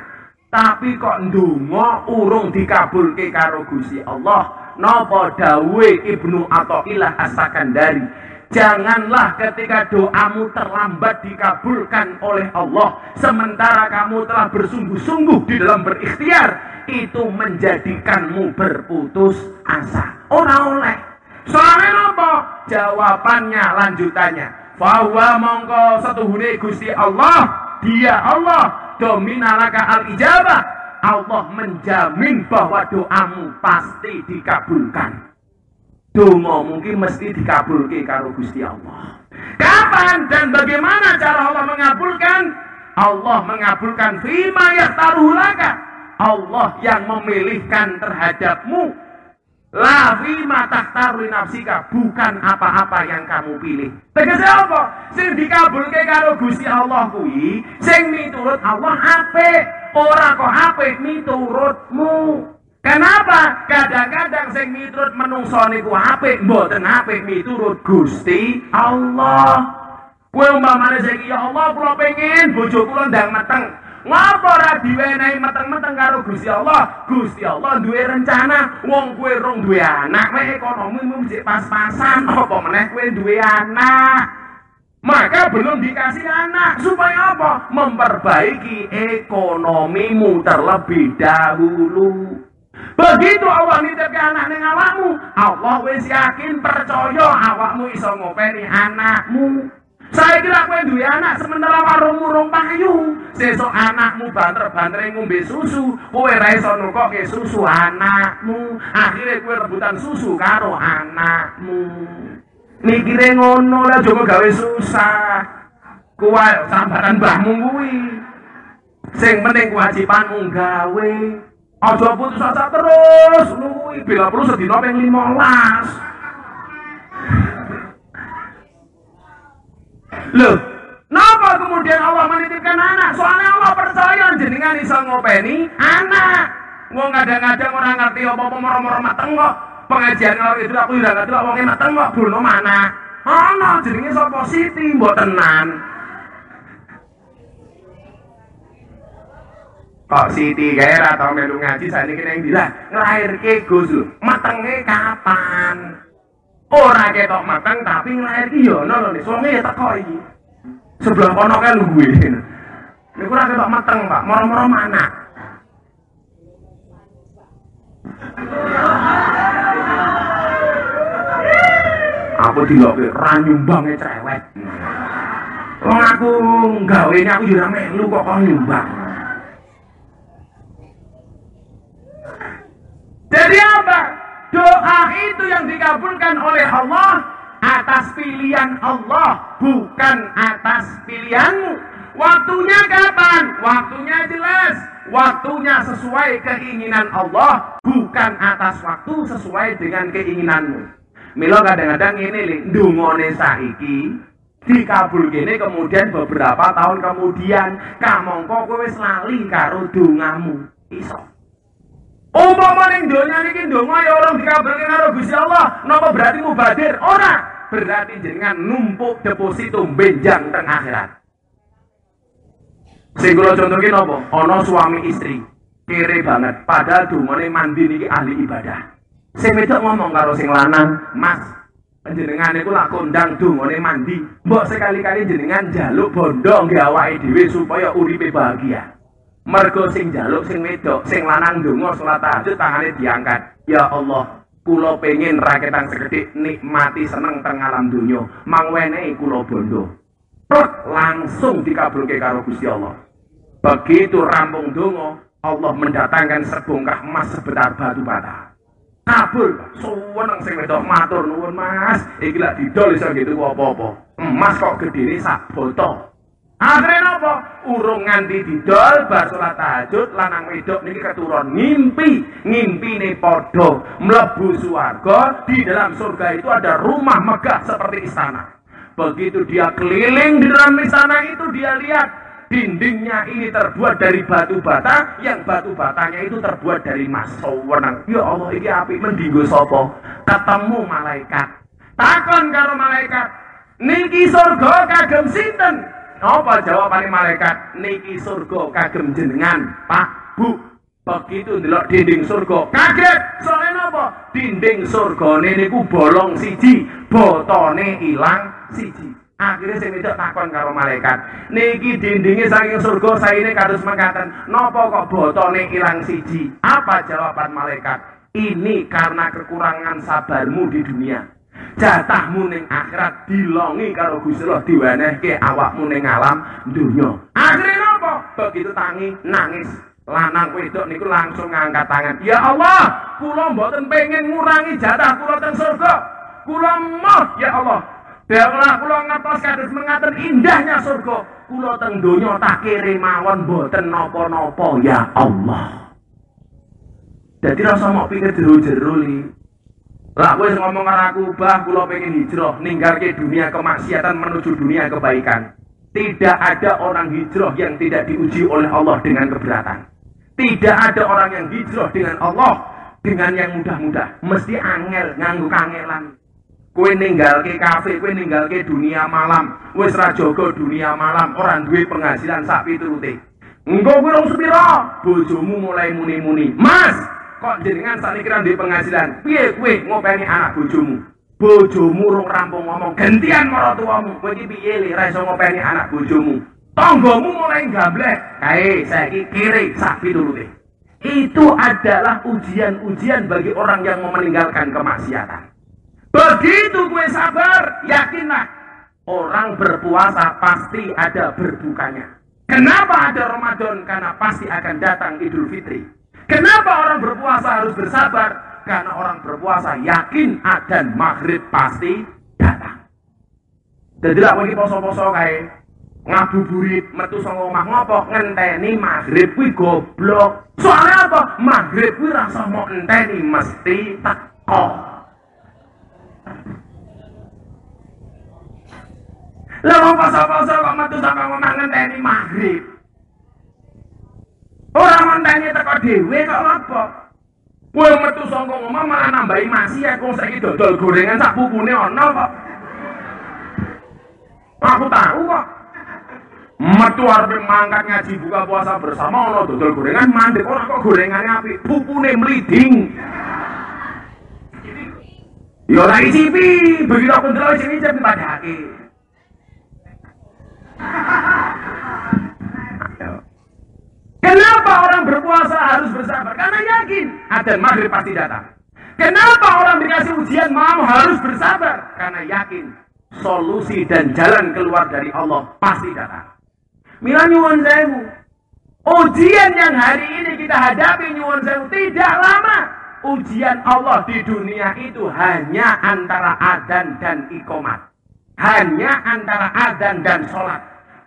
Tapi kok ndonga urung dikabulke karo Gusti Allah. Napa dawuhe Ibnu Athaillah As-Sakandari? Janganlah ketika doamu terlambat dikabulkan oleh Allah Sementara kamu telah bersungguh-sungguh di dalam berikhtiar Itu menjadikanmu berputus asa. Orang oleh. Soalnya apa? Jawabannya lanjutannya. Bahwa mongko setuhune Gusti Allah. Dia Allah. Dominalaka al-ijabah. Allah menjamin bahwa doamu pasti dikabulkan donga mungkin mesti dikabulke karo Gusti Allah. Kapan dan bagaimana cara Allah mengabulkan? Allah mengabulkan fima yahtarulaka. Allah yang memilihkan terhadapmu. La fima tahtaru nafsika bukan apa-apa yang kamu pilih. Tegese apa? Sing dikabulke karo Gusti Allah kuwi sing miturut Allah apik, ora kok apik miturutmu. Kenapa? Kadang-kadang sing miturut menungso niku apik, mboten apik miturut Gusti Allah. Kowe umpamane saiki ya Allah kula pengen bojo kula ndang meteng. Ngapa ora diwenehi meteng-meteng karo Gusti Allah? Gusti Allah duwe rencana, wong kowe rong duwe anak, mek ekonomimu mesti pas-pasan, apa meneh kowe duwe anak. Maka belum dikasih anak supaya apa? Memperbaiki ekonomimu terlebih dahulu. Begitu Allah nitipke anak ning awakmu, Allah wis yakin percaya awakmu iso ngopeni anakmu. Saya kira kowe duwe anak sementara warung murung payu. Sesuk anakmu banter-banter ngombe susu, kowe ora iso nukokke susu anakmu. Akhirnya kowe rebutan susu karo anakmu. Mikire ngono lah jogo gawe susah. Kuwi sambatan mbahmu kuwi. Sing penting kewajibanmu gawe. Aja putus asa terus, luwi bila perlu sedina ping 15. Loh, napa kemudian Allah menitipkan anak? Soalnya Allah percaya jenengan iso ngopeni anak. Wong kadang-kadang orang ngerti apa-apa moro-moro mateng kok. Pengajian kalau itu aku udah ngerti kok wonge mateng kok buno mana. Ana jenenge sapa Siti mbok tenan. Kok Siti kae ra tau melu ngaji sakniki ning bilah nglairke Gus lho. Matenge kapan? Ora ketok mateng tapi nglairke yo ono lho nek wonge ya teko iki. Sebelah kono kae luwe. Niku ora ketok mateng, Pak. Moro-moro mana? Aku dilokke ra nyumbange cerewet. Wong aku gawe aku yo melu kok kok nyumbang. Jadi apa? Doa itu yang dikabulkan oleh Allah atas pilihan Allah, bukan atas pilihanmu. Waktunya kapan? Waktunya jelas. Waktunya sesuai keinginan Allah, bukan atas waktu sesuai dengan keinginanmu. Milo kadang-kadang ini li, ndungone saiki dikabul gini kemudian beberapa tahun kemudian kamongko kowe wis lali karo dongamu. Iso. Umpama ning donya niki ndonga ya orang dikabulke karo Gusti Allah, napa berarti mubadir? Ora. Berarti jenengan numpuk deposito benjang teng akhirat. Sing kula contohke napa? Ana suami istri kere banget, padahal dungane mandi niki ahli ibadah. Sing wedok ngomong karo sing lanang, "Mas, jenengan niku lak kondang dungane mandi. Mbok sekali-kali jenengan jaluk bondo nggih dhewe supaya uripe bahagia." Mergo sing jaluk sing wedok, sing lanang donga salat tahajud tangane diangkat. Ya Allah, kula pengen raketan sekedhik nikmati seneng teng alam donya. Mangwenehi kula bondo. Plek langsung dikabulke karo Gusti Allah. Begitu rampung donga, Allah mendatangkan sebongkah emas sebesar batu bata. Kabul, suweneng sing wedok matur nuwun Mas, iki lak didol iso gitu apa-apa. Emas kok gedene sak botol. Akhirnya apa? Urung nganti didol bar salat tahajud lanang wedok niki keturun ngimpi, ngimpi nih podo mlebu swarga di dalam surga itu ada rumah megah seperti istana. Begitu dia keliling di dalam istana itu dia lihat dindingnya ini terbuat dari batu bata yang batu batanya itu terbuat dari emas sewenang ya Allah ini api mendinggo sopo ketemu malaikat. Takon karo malaikat niki surga kagem sinten apa jawabannya malaikat niki surga kagem jenengan pak mabuk. Begitu ndelok dinding surga, kaget. Soalnya apa? Dinding surga niku bolong siji, botone ilang siji. Akhirnya saya minta takon karo malaikat. Niki dindingnya saking surga saya ini kados mengatakan, nopo kok botone ilang siji? Apa jawaban malaikat? Ini karena kekurangan sabarmu di dunia. Jatahmu ning akhirat dilongi karo Gusti Allah diwenehke awakmu ning alam dunya. Akhirnya nopo? Begitu tangi nangis lanang wedok niku langsung ngangkat tangan. Ya Allah, kula mboten pengen ngurangi jatah kula teng surga. Kula moh ya Allah. Dawuh kula ngatos kados mengaten indahnya surga. Kula teng donya tak kiri mawon mboten napa-napa ya Allah. Jadi rasa mau pikir jero-jero li. Lah wis ngomong karo aku, "Bah, kula pengen hijrah ninggalke dunia kemaksiatan menuju dunia kebaikan." Tidak ada orang hijrah yang tidak diuji oleh Allah dengan keberatan. Tidak ada orang yang hijrah dengan Allah dengan yang mudah-mudah. Mesti angel, nganggu kangelan. Kue ninggal ke kafe, kue ninggal ke dunia malam. Wes rajogo dunia malam, orang duit penghasilan sapi turute. Engkau kue rong sepiro, bojomu mulai muni-muni. Mas, kok jenengan saat kira di penghasilan? Piye kue ngopeni anak bojomu? Bojomu rong rampung ngomong, gantian maratuamu. Kue iki piye li, raiso ngopeni anak bojomu. Tonggomu mulai gablek. Kae, saya kiri sapi turute. Itu adalah ujian-ujian bagi orang yang mau meninggalkan kemaksiatan. Begitu gue sabar, yakinlah orang berpuasa pasti ada berbukanya. Kenapa ada Ramadan? Karena pasti akan datang Idul Fitri. Kenapa orang berpuasa harus bersabar? Karena orang berpuasa yakin adan maghrib pasti datang. Jadi lah lagi poso-poso kayak ngabuburit metu saka omah ngopo ngenteni maghrib kuwi goblok. Soalnya apa? Maghrib kuwi rasa mau enteni mesti teko. Lah wong poso-poso kok metu saka omah ngenteni maghrib. Ora ngenteni teko dhewe kok apa? Kowe metu saka omah malah nambahi maksiat kok saiki dodol gorengan sak pupune ana kok. Aku tahu kok. Metu arep mangkat ngaji buka puasa bersama ono dodol gorengan mandek ora kok gorengannya apik, pupune mliding. Yo ora icipi, begitu aku ndelok sing icip padake. Kenapa orang berpuasa harus bersabar? Karena yakin ada maghrib pasti datang. Kenapa orang dikasih ujian mau harus bersabar? Karena yakin solusi dan jalan keluar dari Allah pasti datang. Mila nyuwun sewu. Ujian yang hari ini kita hadapi nyuwun sewu tidak lama. Ujian Allah di dunia itu hanya antara adan dan ikomat. Hanya antara adan dan sholat.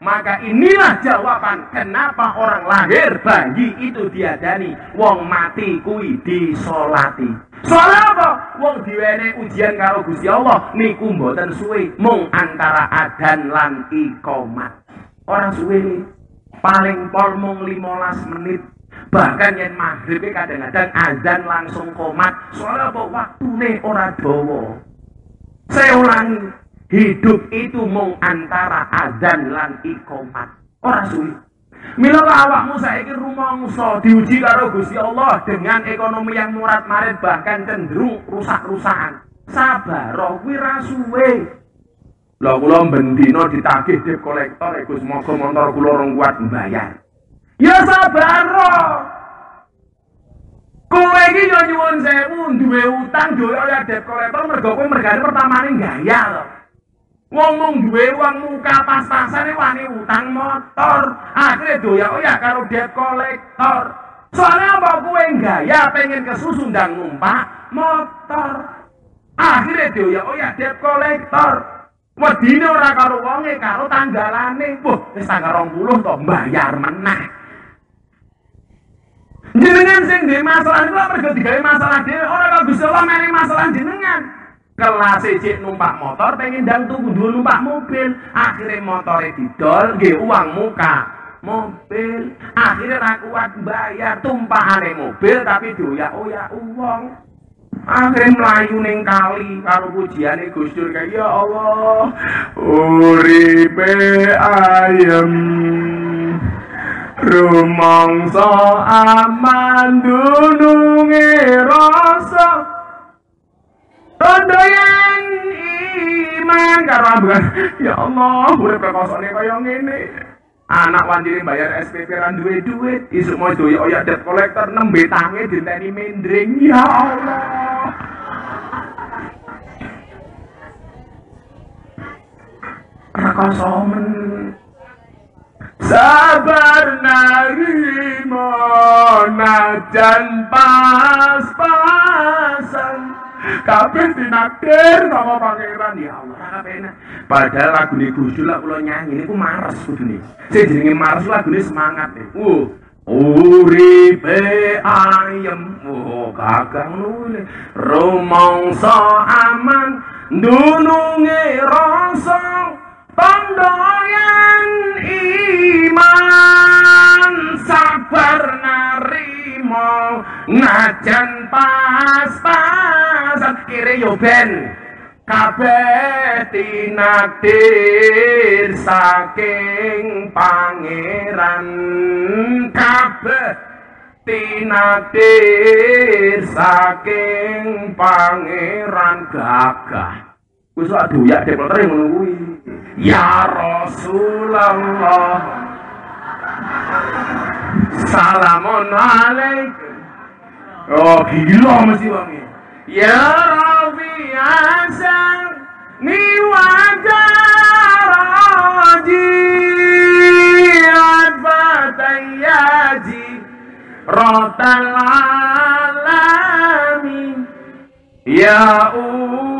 Maka inilah jawaban kenapa orang lahir bayi itu diadani. Wong mati kui disolati. Soalnya apa? Wong diwene ujian karo Gusti Allah niku mboten suwe mung antara adan lan ikomat. Orang suwe paling pol mung 15 menit. Bahkan yang maghrib kadang-kadang azan langsung komat. Soalnya apa? Waktune ora dawa. Saya ulangi, hidup itu mung antara azan lan ikomat. Ora suwi. Mila awakmu saiki rumangsa diuji karo Gusti Allah dengan ekonomi yang murat marit bahkan cenderung rusak-rusakan. Sabar, kuwi ra suwe. Lah kula bendina ditagih dep kolektor Gus moga motor kula rong kuat mbayar. Ya sabar. Kowe iki yo nyuwun sewu duwe utang duwe oleh dep kolektor mergo kowe mergane pertamane gaya lho. Wong mung duwe uang muka pas-pasane wani utang motor. Akhire doyak ya karo dep kolektor. Soalnya apa kowe gaya pengen kesusu ndang numpak motor. Akhire doyak ya dep kolektor. Wedine ora karo wonge, karo tanggalane. Wah, wis tanggal 20 to mbayar meneh. Jenengan sing duwe masalah niku mergo digawe masalah dhewe, ora kok Gusti Allah masalah jenengan. Kelas cek numpak motor pengen ndang tuku dua numpak mobil, akhirnya motore didol, nggih uang muka. Mobil, akhirnya ra kuat bayar tumpahane mobil tapi doyak-oyak uang. Akhirnya melayu ning kali karo pujiane Gus Dur kayak ya Allah uripe ayem. Rumangsa aman dununge rasa Tondo yang iman karo ambekan ya Allah urip kekosone kaya ngene. Anak wanjine bayar SPP ran duwe duit isuk mau doyok oyak debt collector nembe tange dinteni mendring ya Allah. Rekoso men. Sabar narimo najan pas-pasan kabeh dinaktir sama pangeran. Ya Allah kabeh padahal lagu ini Gus lah kula nyanyi niku mares kudune. Sing jenenge mares lagune semangat nih uh Uripe ayem. Oh kakang nule. Rumangsa aman dununge rasa Pandoyan iman sabar narimo. Ngajan pas-pasan. Kiri yo ben. Kabeh tinakdir saking pangeran. Kabeh tinakdir saking pangeran. Gagah wis aduh ya motor ngono kuwi Ya Rasulullah. Salamun alaikum. Oh gila mesti wangi. Ya Rabbi Asal Ni wajaraji Adbatayyaji Rotal alamin Ya uhailal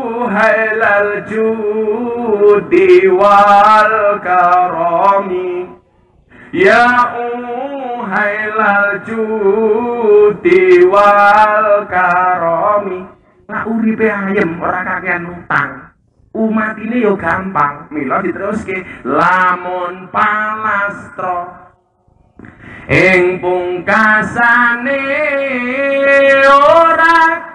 wal karami. Ya uhailal judi wal karami. Lah uripe ayem ora kakean utang. Umat ini yo gampang. Mila diteruske Lamun palastro. Ing pungkasane ora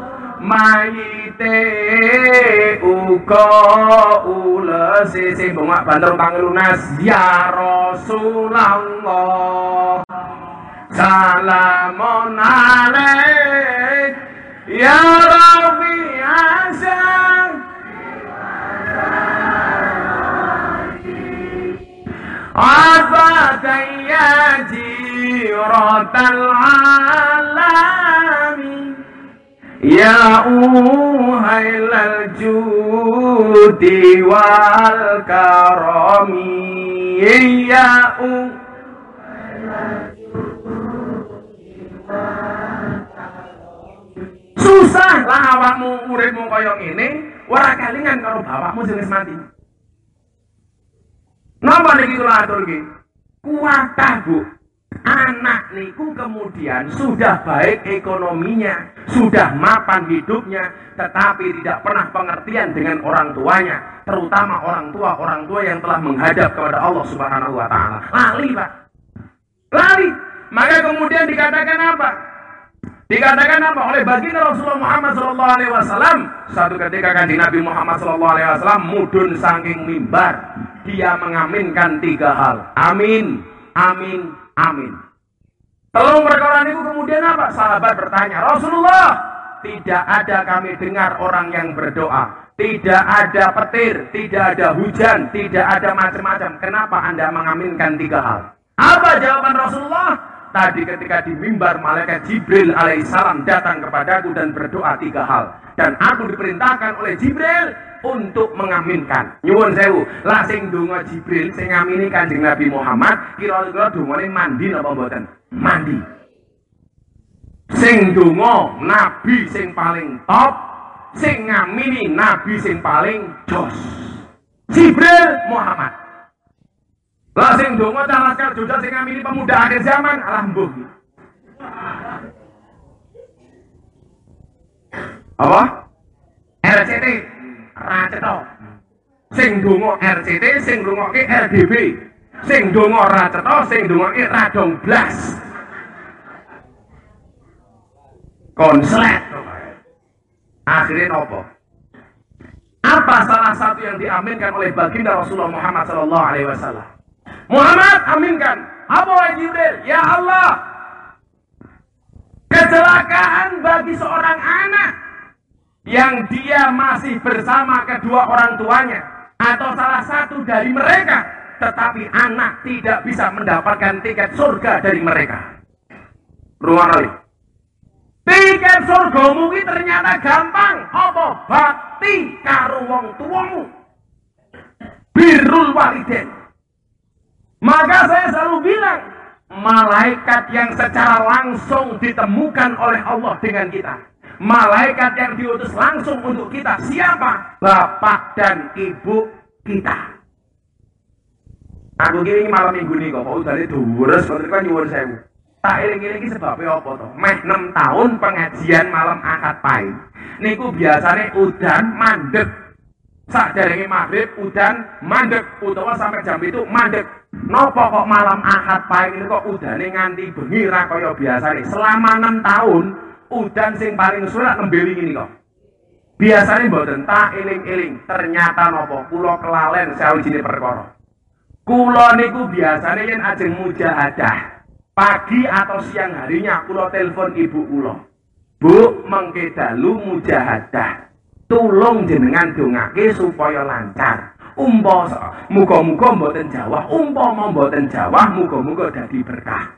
mayite uga ulese sing bongak banter pangelunas ya Rasulullah. Salamun alaik. Ya Rabbi asal Abada ya jiratal Ya uhailal judi wal karami Ya Susah lah awakmu uripmu kaya ngene, ora kalingan karo bapakmu wis mati. Napa niki kula atur iki? Kuatah, Bu anak niku kemudian sudah baik ekonominya, sudah mapan hidupnya, tetapi tidak pernah pengertian dengan orang tuanya, terutama orang tua orang tua yang telah menghadap kepada Allah Subhanahu wa taala. Lali, Pak. Lali. Maka kemudian dikatakan apa? Dikatakan apa oleh baginda Rasulullah Muhammad Sallallahu Alaihi Wasallam satu ketika kan di Nabi Muhammad Sallallahu Alaihi Wasallam mudun saking mimbar dia mengaminkan tiga hal. Amin, amin, Amin. Telung perkara itu kemudian apa? Sahabat bertanya, Rasulullah, tidak ada kami dengar orang yang berdoa. Tidak ada petir, tidak ada hujan, tidak ada macam-macam. Kenapa Anda mengaminkan tiga hal? Apa jawaban Rasulullah? Tadi ketika di mimbar malaikat Jibril alaihissalam datang kepadaku dan berdoa tiga hal. Dan aku diperintahkan oleh Jibril untuk mengaminkan. Nyuwun sewu, lah sing donga Jibril sing ngamini Kanjeng Nabi Muhammad kira-kira dongane mandi napa mboten? Mandi. Sing donga nabi sing paling top, sing ngamini nabi sing paling jos. Jibril Muhammad. Lah sing donga Calaskar Jogja sing ngamini pemuda akhir zaman alah mbuh. Apa? RCT ra cetha. Sing donga RCT, sing ngrungokke RDB. Sing donga ra cetha, sing ndongokke ra dong blas. Konslet. Akhirnya nopo? Apa salah satu yang diaminkan oleh baginda Rasulullah Muhammad Wasallam? Muhammad aminkan. Apa Jibril? Ya Allah. Kecelakaan bagi seorang anak yang dia masih bersama kedua orang tuanya atau salah satu dari mereka tetapi anak tidak bisa mendapatkan tiket surga dari mereka. Rumah kali. Tiket surga mungkin ternyata gampang. Apa? Bakti karo wong tuamu. Birrul waliden. Maka saya selalu bilang, malaikat yang secara langsung ditemukan oleh Allah dengan kita. Malaikat yang diutus langsung untuk kita. Siapa? Bapak dan ibu kita. Aku kira ini malam minggu nih kok, udah itu durus, kan nyuwun sewu. Tak iling-iling sebabnya apa toh? Meh 6 tahun pengajian malam akad pahit. Niku biasanya udan mandek. Saat dari maghrib udan mandek, utawa sampai jam itu mandek. Nopo kok malam akad pahit ini kok udane nganti bengi kaya biasane. Selama 6 tahun udan sing paling surat nembeling ini kok. Biasanya mboten tak iling-iling, ternyata nopo kula kelalen sawijine perkara. Kula niku biasanya yen ajeng mujahadah pagi atau siang harinya kula telepon ibu kula. Bu, mengke dalu mujahadah. Tulung jenengan dongake supaya lancar. Umpa muga-muga mboten jawah, umpama mboten jawah muga-muga dadi berkah.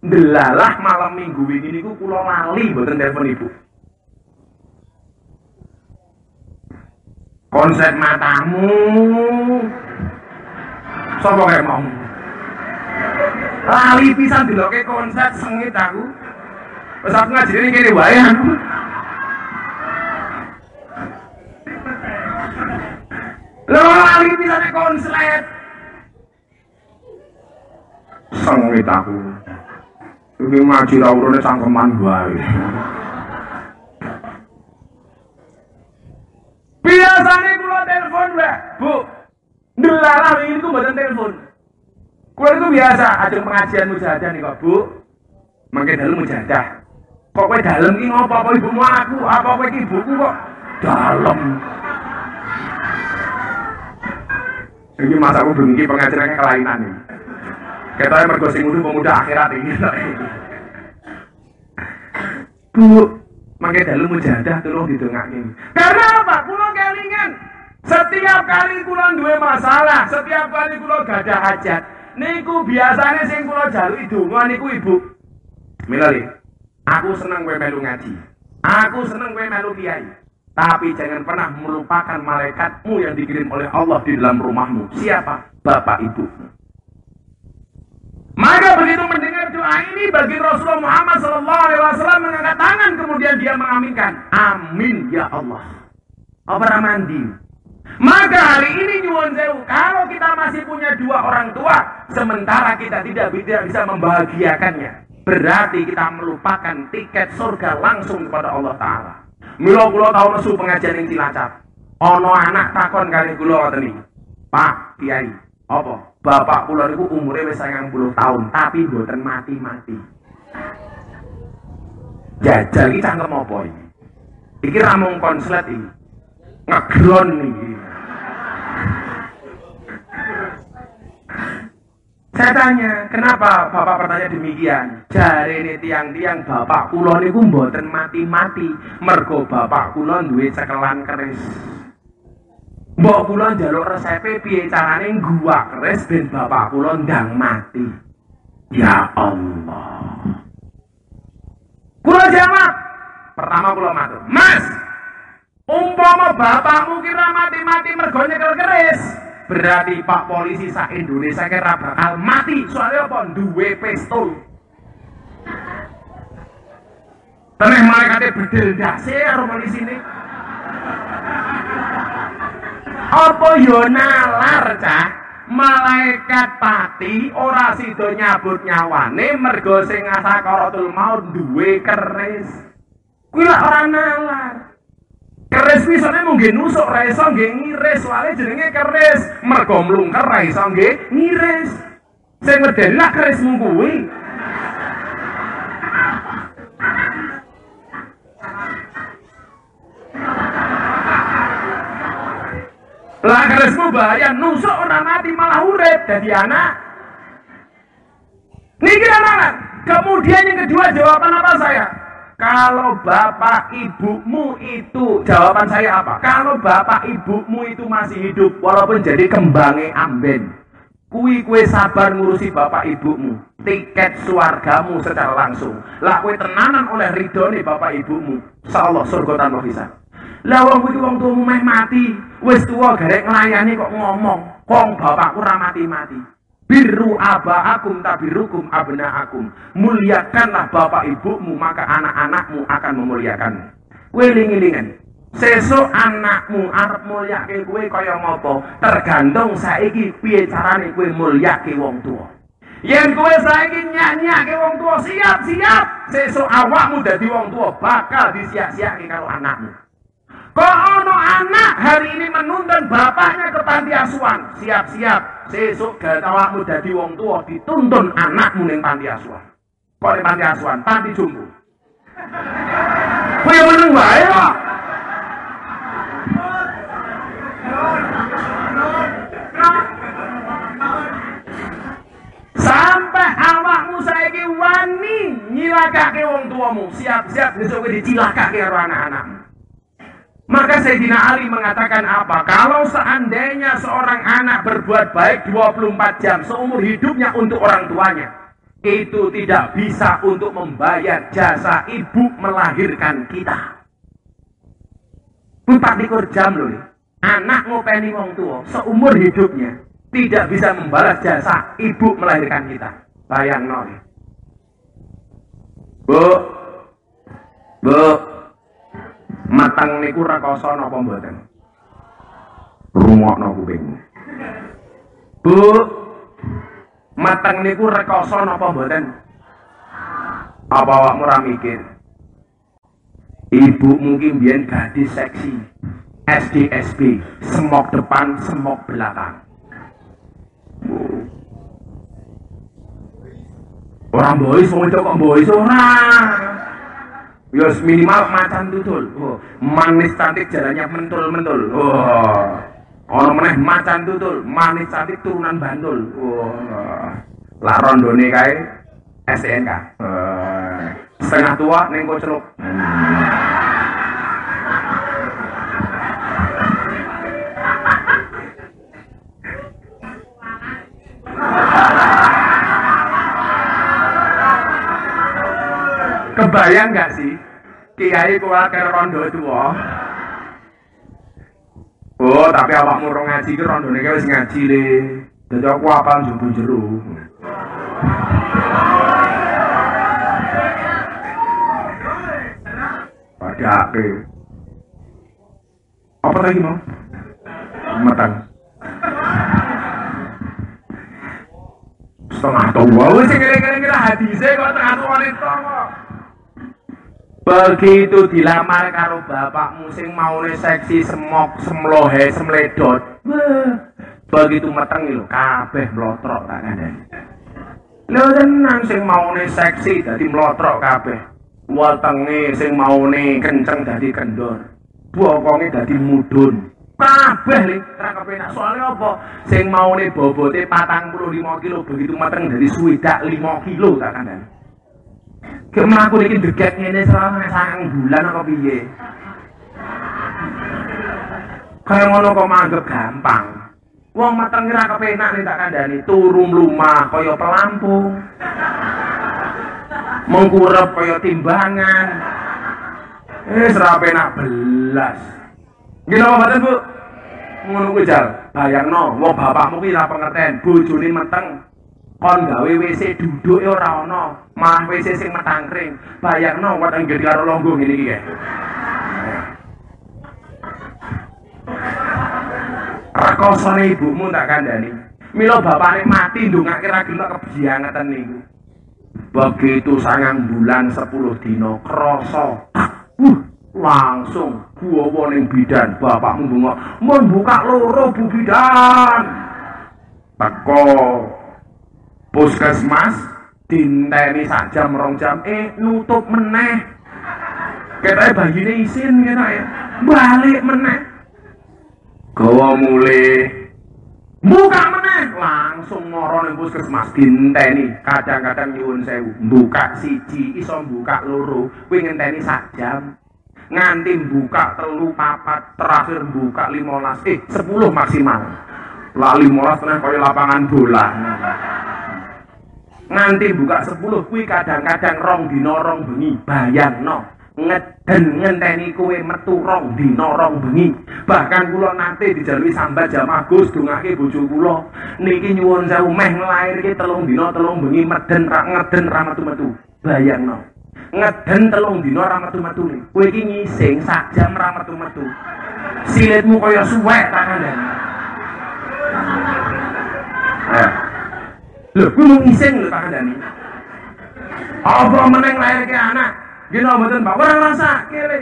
Delalah malam minggu wingi niku kula lali mboten telepon ibu. Konsep matamu. Sopo kayak mau? Lali pisan diloke konsep sengit aku. Wes aku ngajine kene wae aku. Lali pisan konslet. Sengit aku. Iki ngaji ra urune cangkeman wae. Biasanya kula telepon, Mbak. Bu, ndelalah ini ku mboten telepon. Kulo itu biasa, ada pengajian mujahadah nih kok, Bu. Mangke dalem mujahadah. Kok kowe dalem iki ngopo apa ibumu aku? Apa kowe ibuku kok dalem? Ini masa aku bengi pengajarannya kelainan nih. Kita mergo sing pemuda akhirat ini. Bu, mangke dalem mujahadah tolong didongake. Karena apa? Kulo kelingan. Setiap kali kulo duwe masalah, setiap kali kulo gada hajat, niku biasanya sing kula jaluki donga niku Ibu. Milali. Aku seneng kowe melu ngaji. Aku seneng kowe melu kiai. Tapi jangan pernah melupakan malaikatmu yang dikirim oleh Allah di dalam rumahmu. Siapa? Bapak Ibu. Maka begitu mendengar doa ini bagi Rasulullah Muhammad SAW mengangkat tangan kemudian dia mengaminkan. Amin ya Allah. Apa mandi? Maka hari ini nyuwun sewu, kalau kita masih punya dua orang tua, sementara kita tidak, tidak bisa membahagiakannya, berarti kita melupakan tiket surga langsung kepada Allah Ta'ala. Milo kulo tahu nesu pengajian yang cilacap. Ono anak takon kali kulo ngoten Pak Kiai, apa? Bapak kulo niku umure wis 90 tahun, tapi mboten mati-mati. Jajal iki cangkem apa iki? Iki ramung konslet iki. Ngegron iki. Saya tanya, kenapa Bapak bertanya demikian? Jari ini tiang-tiang Bapak kulon itu mboten mati-mati. Mergo Bapak kulon duwe cekelan keris. Mbok kulon jaluk resepe piye carane gua keris ben Bapak kulon ndang mati. Ya Allah. Kulon jawab. Pertama kulon matur, "Mas, umpama bapakmu kira mati-mati mergo nyekel keris, Berarti Pak Polisi sa Indonesia kira bakal mati soalnya apa? Duwe pistol. Teneh malaikatnya bedel dasi karo polisi ini. Apa yo nalar cah? Malaikat pati ora sida nyabut nyawane mergo sing asakaratul maut duwe keris. Kuwi ora nalar. Keris kuwi sone mung nggih nusuk ra iso nggih ngiris, soalé jenenge keris. Mergo mlungker ra iso nggih ngiris. Sing lah keris mung kuwi. Lah kerismu bahaya nusuk ora mati malah urip dadi anak. Niki anak. Kemudian yang kedua jawaban apa saya? Kalau bapak ibumu itu jawaban saya apa? Kalau bapak ibumu itu masih hidup walaupun jadi kembange amben. Kui kue sabar ngurusi bapak ibumu. Tiket suargamu secara langsung. Lah tenanan oleh ridho nih bapak ibumu. Insyaallah surga tanpa hisab. Lah wong kuwi wong tuamu meh mati, wis tuwa garek nglayani kok ngomong, kong bapakku ra mati-mati. Biru abaakum tabirukum abnaakum. Muliakanlah bapak ibumu maka anak-anakmu akan memuliakanmu. Kowe ling-lingan. Sesuk anakmu arep mulyake kowe kaya ngopo? Tergantung saiki piye carane kowe mulyake wong tua. Yen kowe saiki nyanyiake wong tua siap-siap, sesuk awakmu dadi wong tua bakal disiak-siake karo anakmu. Kok ono anak hari ini menuntun bapaknya ke panti asuhan. Siap-siap, sesuk awakmu dadi wong tua dituntun anakmu ning panti asuhan. Kok ning panti asuhan, panti jumbo. Kowe meneng wae kok. Sampai awakmu saiki wani nyilakake wong tuamu, siap-siap besok dicilakake karo anak-anakmu. Maka Sayyidina Ali mengatakan apa? Kalau seandainya seorang anak berbuat baik 24 jam seumur hidupnya untuk orang tuanya, itu tidak bisa untuk membayar jasa ibu melahirkan kita. Empat likur jam loh. Anak ngopeni wong tua seumur hidupnya tidak bisa membalas jasa ibu melahirkan kita. Bayang nol. Bu, bu, matang niku rekoso napa mboten? Rungokno kupingmu. Bu, matang niku rekoso napa mboten? Apa awakmu ora mikir? Ibu mungkin biyen gadis seksi. SD SB, semok depan, semok belakang. Orang boys, wong kok boys ora. Ya minimal macan tutul. Oh, manis cantik jalannya mentul-mentul. Oh. Ono meneh macan tutul, manis cantik turunan bandul. Oh. Lah rondone kae SNK. Oh. Setengah tua ning koceluk. Kebayang gak sih? Kiai kuat ke rondo tua. Oh, tapi awak murung ngaji ke rondo ini wis ngaji le. Jadi aku apa jumbo jeru. Padake. Apa lagi mau? Matang. Setengah tua, wis kira-kira hadisnya kok tengah tua itu. Begitu dilamar karo bapakmu sing maune seksi semok semlohe semledot. Begitu meteng lho kabeh mlotrok tak kandhani. Lho tenan sing maune seksi dadi mlotrok kabeh. Wetenge sing maune kenceng dadi kendor. Bokonge dadi mudun. Kabeh le ra kepenak soalnya apa? Sing maune bobote 45 kilo begitu meteng dadi suwidak 5 kilo tak kandhani. Kek mlaku iki deget ngene selama sangang bulan apa piye? Kaya ngono kok manggep gampang. Wong mateng ora kepenak nek tak kandhani turu mlumah kaya pelampung. Mengkurep kaya timbangan. Eh ora penak belas. Napa mboten, Bu? Ngono kuwi jal. Bayangno, wong bapakmu kuwi ora pengerten, bojone meteng kon gawe WC duduk ora ana, malah WC sing metangkring. Bayangno weteng gede karo longgo ngene iki kae. Rekosone ibumu tak kandhani. Mila bapakne mati ndongake ra gelem kebiangeten niku. Begitu sangang bulan 10 dino krasa. Uh, langsung Gua ning bidan, bapakmu bunga, "Mun buka loro Bu bidan." Teko puskesmas dinteni sak jam rong jam. Eh nutup meneh. Ketake bagine isin ketake. Balik meneh. Gawa mulai buka meneh. Langsung moro ning puskesmas dinteni. Kadang-kadang nyuwun sewu. Buka siji iso buka loro. Kuwi ngenteni sak jam. Nganti buka telu papat terakhir buka 15 eh 10 maksimal. Lah 15 tenang kaya lapangan bola nganti buka 10 kuwi kadang-kadang rong dina rong bengi. Bayangno ngeden ngenteni kowe metu rong dina rong bengi. Bahkan kula nate dijalui sambat jamaah Gus dongake bojo kula niki nyuwun sewu meh nglairke telung dina telung bengi meden ra ngeden ra metu-metu. Bayangno ngeden telung dina ora metu-metu kowe iki ngising sak jam ora metu-metu. Silitmu kaya suwek ta kandhane eh lho kuwi mau ngising lho ta kandhane apa meneng lahir ke anak gini mboten Pak ora rasa kere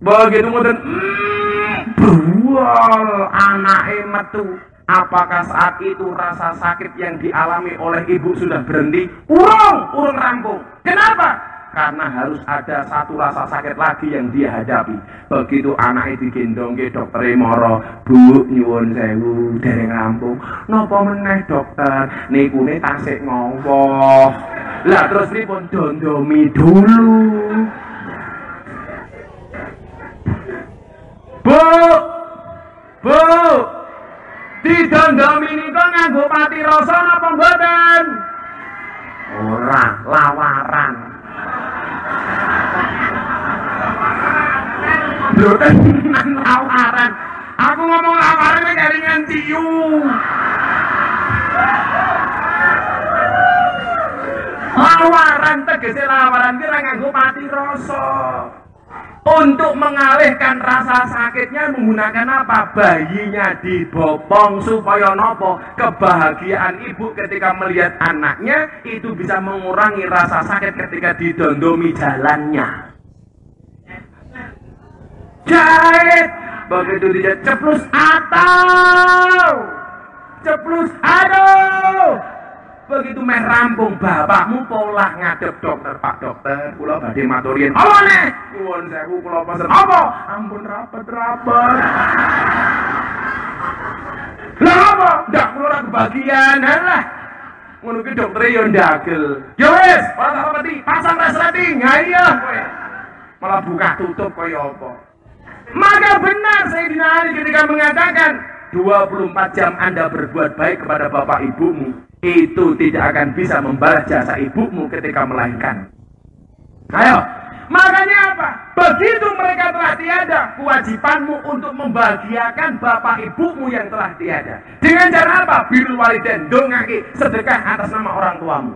begitu mboten mm, bual anake metu Apakah saat itu rasa sakit yang dialami oleh ibu sudah berhenti? Urung, urung rampung. Kenapa? Karena harus ada satu rasa sakit lagi yang dia hadapi. Begitu anak itu gendong ke dokter moro, bu nyuwun sewu dari rampung. Nopo meneh dokter, niku ne tasik ngowo. Lah terus pun dondomi dulu. Bu, bu, didondomi niku nganggo pati rasa napa mboten? Ora, lawaran. Lho tenan lawaran. [laughs] Aku ngomong lawaran ini kelingan ciu. Lawaran tegese lawaran ki ra nganggo mati rasa. Untuk mengalihkan rasa sakitnya menggunakan apa? Bayinya dibopong supaya nopo kebahagiaan ibu ketika melihat anaknya itu bisa mengurangi rasa sakit ketika didondomi jalannya. Jahit begitu dia ceplus atau ceplus aduh begitu meh rampung bapakmu pola ngadep dokter. Pak dokter kula badhe maturian apa nih nyuwun sewu kula pesen. Apa? Ampun rapet-rapet lah apa? Ndak kula ora kebagian lah ngono ki dokter yo ndagel. Yo wis tak pasang resleting ha iya malah buka tutup kaya apa? Maka benar Sayyidina Ali ketika mengatakan 24 jam Anda berbuat baik kepada bapak ibumu itu tidak akan bisa membalas jasa ibumu ketika melahirkan. Ayo, makanya apa? Begitu mereka telah tiada, kewajibanmu untuk membahagiakan bapak ibumu yang telah tiada. Dengan cara apa? Biru waliden, dongaki, sedekah atas nama orang tuamu.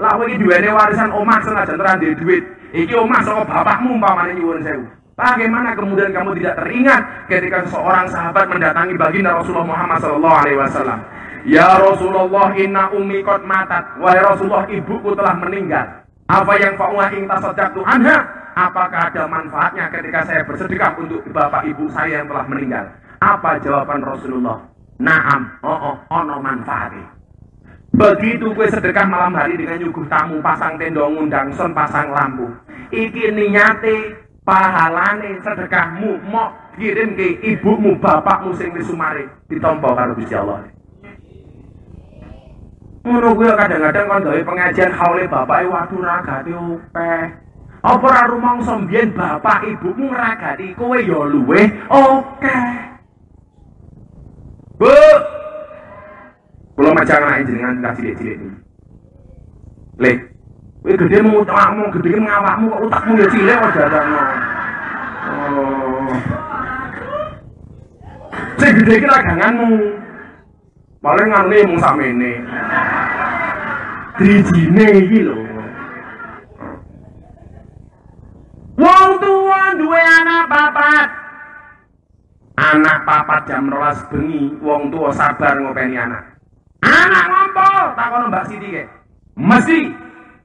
Lah ini warisan omah senajan duwe duit. Iki omah saka bapakmu umpamane nyuwun sewu. Bagaimana kemudian kamu tidak teringat ketika seorang sahabat mendatangi baginda Rasulullah Muhammad SAW? Ya Rasulullah inna ummi qad matat. Wahai Rasulullah ibuku telah meninggal. Apa yang fa'ulah ing tasaddaqtu anha? Apakah ada manfaatnya ketika saya bersedekah untuk bapak ibu saya yang telah meninggal? Apa jawaban Rasulullah? Naam, oh oh, ono manfaatnya. Begitu gue sedekah malam hari dengan nyuguh tamu, pasang tenda ngundang son, pasang lampu. Iki niate pahalane sedekahmu mau kirim ke ibumu, bapakmu sing wis sumare ditampa karo Gusti Allah. Ngono kuwi kadang-kadang kon gawe pengajian haule bapake waduh ragate opeh. Apa ora rumangsa mbiyen bapak ibumu ngragati kowe ya luweh oke. Bu. Kula macang anak jenengan tak cilik-cilik iki. Kowe gede mau utakmu, gede ngawakmu kok utakmu ya cilik kok dadakno. Oh. Sing gede iki raganganmu. Paling ngene mung sakmene. Drijine iki lho. Wong tuwa duwe anak papat. Anak papat jam rolas bengi, wong tua sabar ngopeni anak. Anak ngompo, takono Mbak Siti ke. Mesti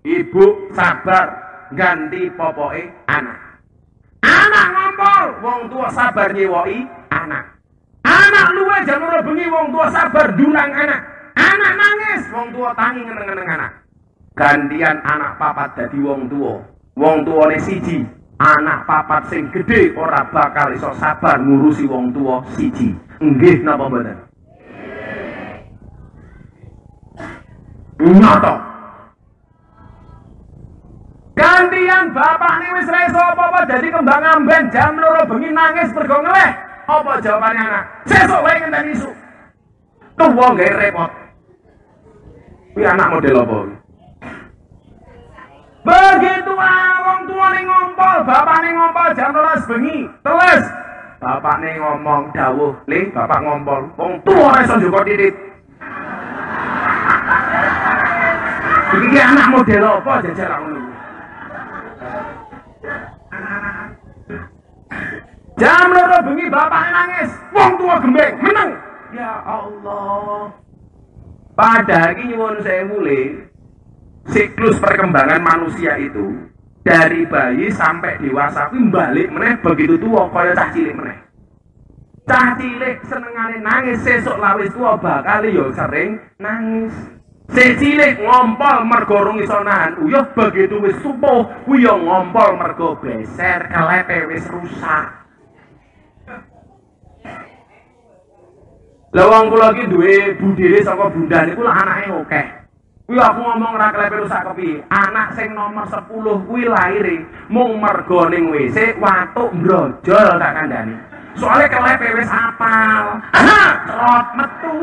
ibu sabar ganti popoke anak. Anak ngompol, wong tua sabar nyewoi anak. Anak luwe jam loro bengi wong tua sabar dulang anak. Anak nangis, wong tua tangi ngeneng-ngeneng anak. Gantian anak papat dadi wong tua. Wong tuane siji, anak papat sing gede ora bakal iso sabar ngurusi wong tua siji. Nggih napa mboten? Nyoto. Gantian bapak nih wis reso apa-apa jadi kembang amben jam loro bengi nangis mergo ngeleh. Apa jawabannya anak? Sesuk wae ngenteni isu. Tuwa gawe repot. Kuwi anak model apa? Begitu wong nih ngompol, bapak nih ngompol jam 12 bengi. Terus bapak nih ngomong dawuh, "Le, bapak ngompol." Wong tua iso njogo titik. Iki anak model apa jajar ngono? Jam loro bengi bapak nangis, wong tua gembeng, menang. Ya Allah. Pada iki nyuwun sewu le, siklus perkembangan manusia itu dari bayi sampai dewasa kuwi balik meneh begitu tua kaya cah cilik meneh. Cah cilik senengane nangis sesuk lawis tua bakal yo sering nangis. Si cilik ngompol mergo rung iso nahan uyuh begitu wis supuh kuwi yo ngompol mergo beser kelepe wis rusak. Lah wong kula iki duwe budhe saka bundane lah anake akeh. Kuwi aku ngomong ora klepe rusak kepiye. Anak sing nomor 10 kuwi lahire mung mergo ning WC watuk brojol tak kandhani. Soale klepe wis apal. Aha, trot metu.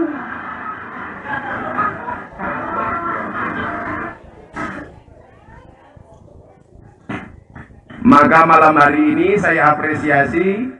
Maka malam hari ini saya apresiasi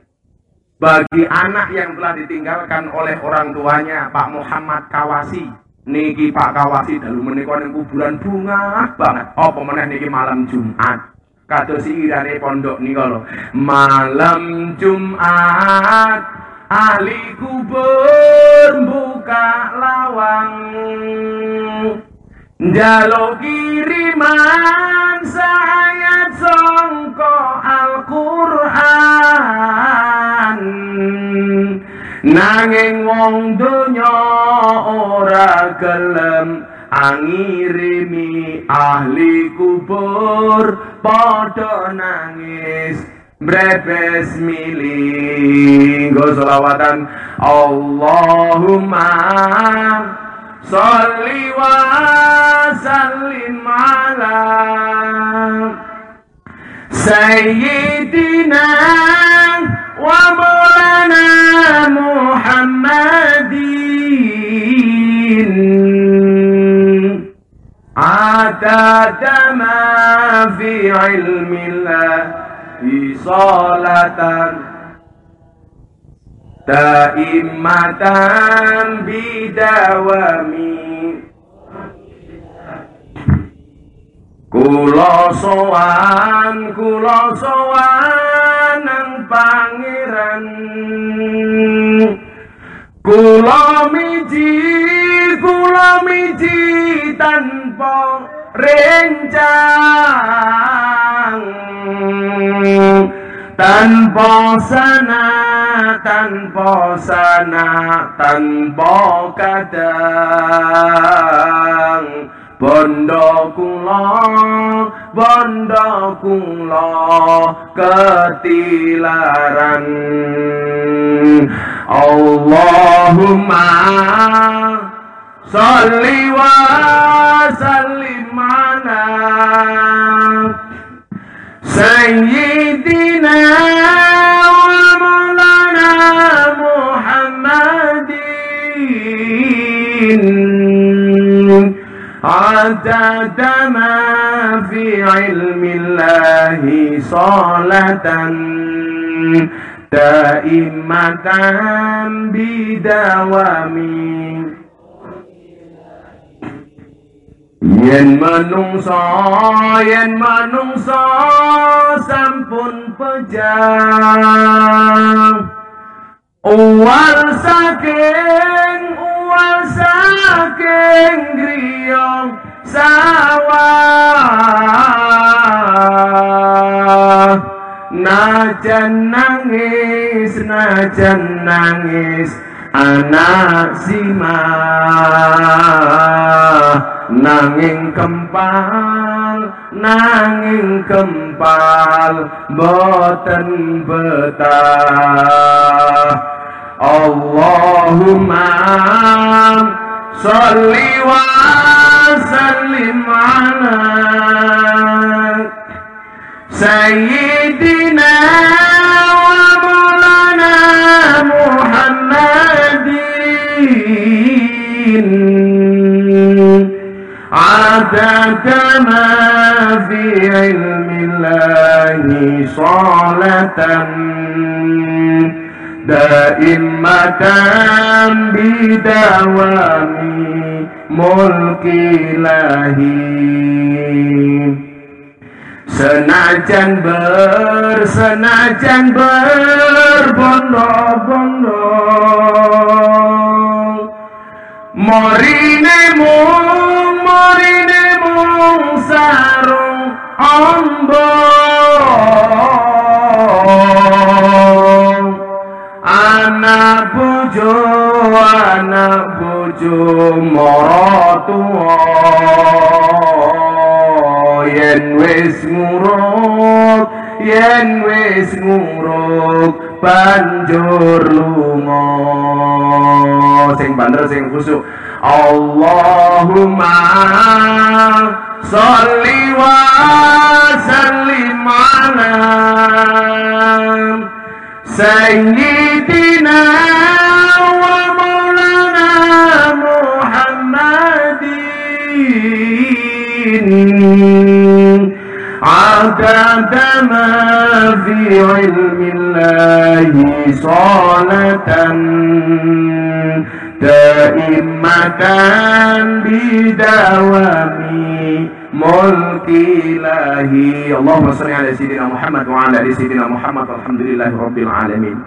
bagi anak yang telah ditinggalkan oleh orang tuanya Pak Muhammad Kawasi. Niki Pak Kawasi dalu menika ning kuburan bunga banget. Apa meneh niki malam Jumat? Kados irane pondok nika lho. Malam Jumat ahli kubur buka lawang Jalo kiriman sayat songko Al-Qur'an. Nanging wong donya ora gelem angirimi ahli kubur padha nangis brebes mili go Allahumma Salli wa sallim ala Sayyidina wa maulana Muhammadin Adada ma fi ilmillah Salatan daimatan bidawami. Kula sowan kula sowan nang pangeran. Kula miji kula miji tanpa rencang tanpa sana tanpa sana tanpa kadang. Bondo kula bondo kula ketilaran. Allahumma salli wa sallim ala سيدنا ومولانا محمد. عدد ما في علم الله صالة. دائمة بدوام Yen manungsa yen manungsa sampun pejang Uwal saking uwal saking griya sawah. Najan nangis, najan nangis anak sima nanging kempal nanging kempal boten betah. Allahumma salli wa sallim ala sayyidina wa maulana muhammadin عدد ما في علم الله صالة دائمة بدوام ملك ilahi Senajan bersenajan berbondong-bondong Morine mung, ombong Anak bojo, anak bojo morotua yen wis nguruk yen wis nguruk banjur lunga. Sing banter sing khusuk Allahumma sholli عدد ما في علم الله صالة دائمة بدوام ملك إلهي اللهم صل على سيدنا محمد وعلى سيدنا محمد الحمد لله رب العالمين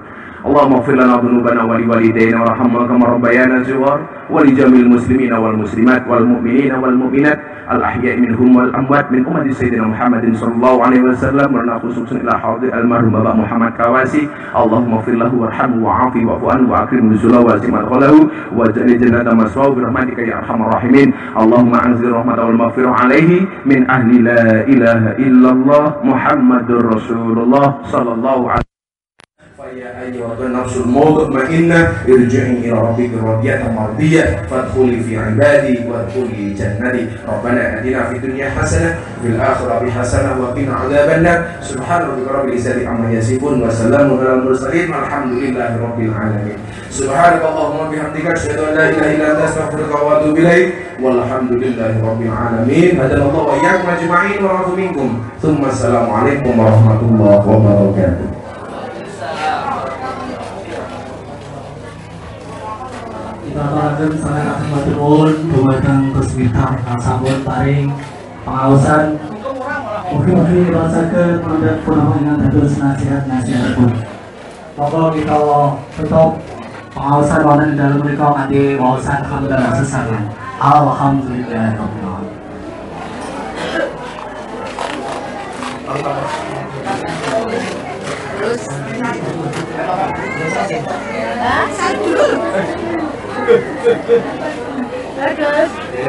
اللهم اغفر لنا ذنوبنا ولوالدينا وارحمنا كما ربيانا صغار ولجميع المسلمين والمسلمات والمؤمنين والمؤمنات الأحياء منهم والأموات من أمة سيدنا محمد صلى الله عليه وسلم. ورنا خصوصا إلى حاضر المرحوم بابا محمد كواسي. اللهم اغفر له وارحمه وعافه واعف عنه وأكرم نزله واسع مدخله واجعل جنة مسواه برحمتك يا أرحم الراحمين. اللهم أنزل الرحمة والمغفرة عليه من أهل لا إله إلا الله محمد رسول الله صلى الله عليه فيا أيها النفس المطمئنة ارجعي إلى ربك راضية مرضية فادخلي في عبادي وادخلي جنتي ربنا آتنا في الدنيا حسنة وفي الآخرة حسنة وقنا عذاب النار سبحان ربك رب العزة عما يصفون وسلام على المرسلين والحمد لله رب العالمين سبحانك اللهم وبحمدك أشهد أن لا إله إلا أنت أستغفرك وأتوب إليك والحمد لله رب العالمين هدانا الله وإياكم أجمعين ورحمة منكم ثم السلام عليكم ورحمة الله وبركاته aturaken sangat matur dumateng kang sampun paring pengaosan Mugi-mugi rasakeun mandat punapa ingkang dados nasihat-nasihatipun. Monggo kita tutup pengaosan wonten ing dalem menika kanthi waosan hamdalah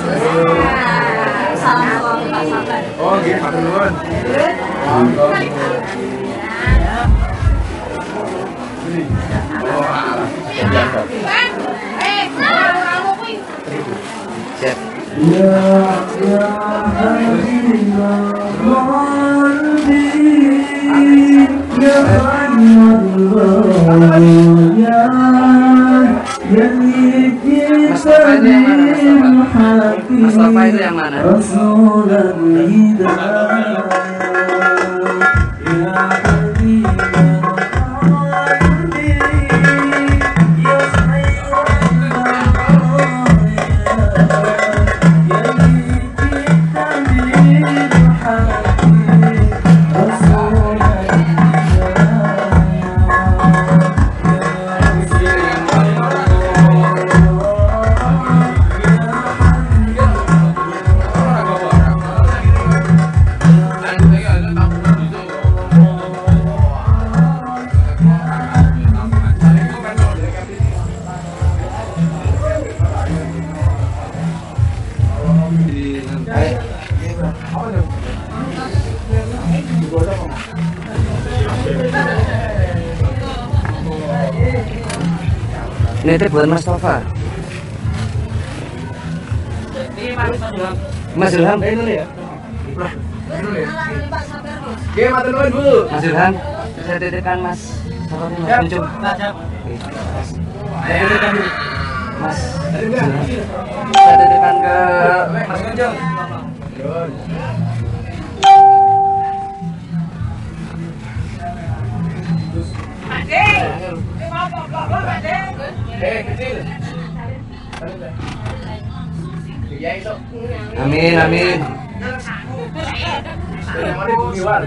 sesarengan. Alhamdulillahirabbil alamin. Oh, gitu, matur nuwun. Mustafa itu yang mana? Yeah. [laughs] buat Mas Tova. Mas Ilham. Eh, ini ya. Oke, matur nuwun, Bu. Mas Ilham, saya titipkan Mas. Nih, Mas. Kuncung. Saya titipkan. Mas Ilham. Saya titipkan ke Mas Kuncung. Amin, amin. Yang mana bumi war,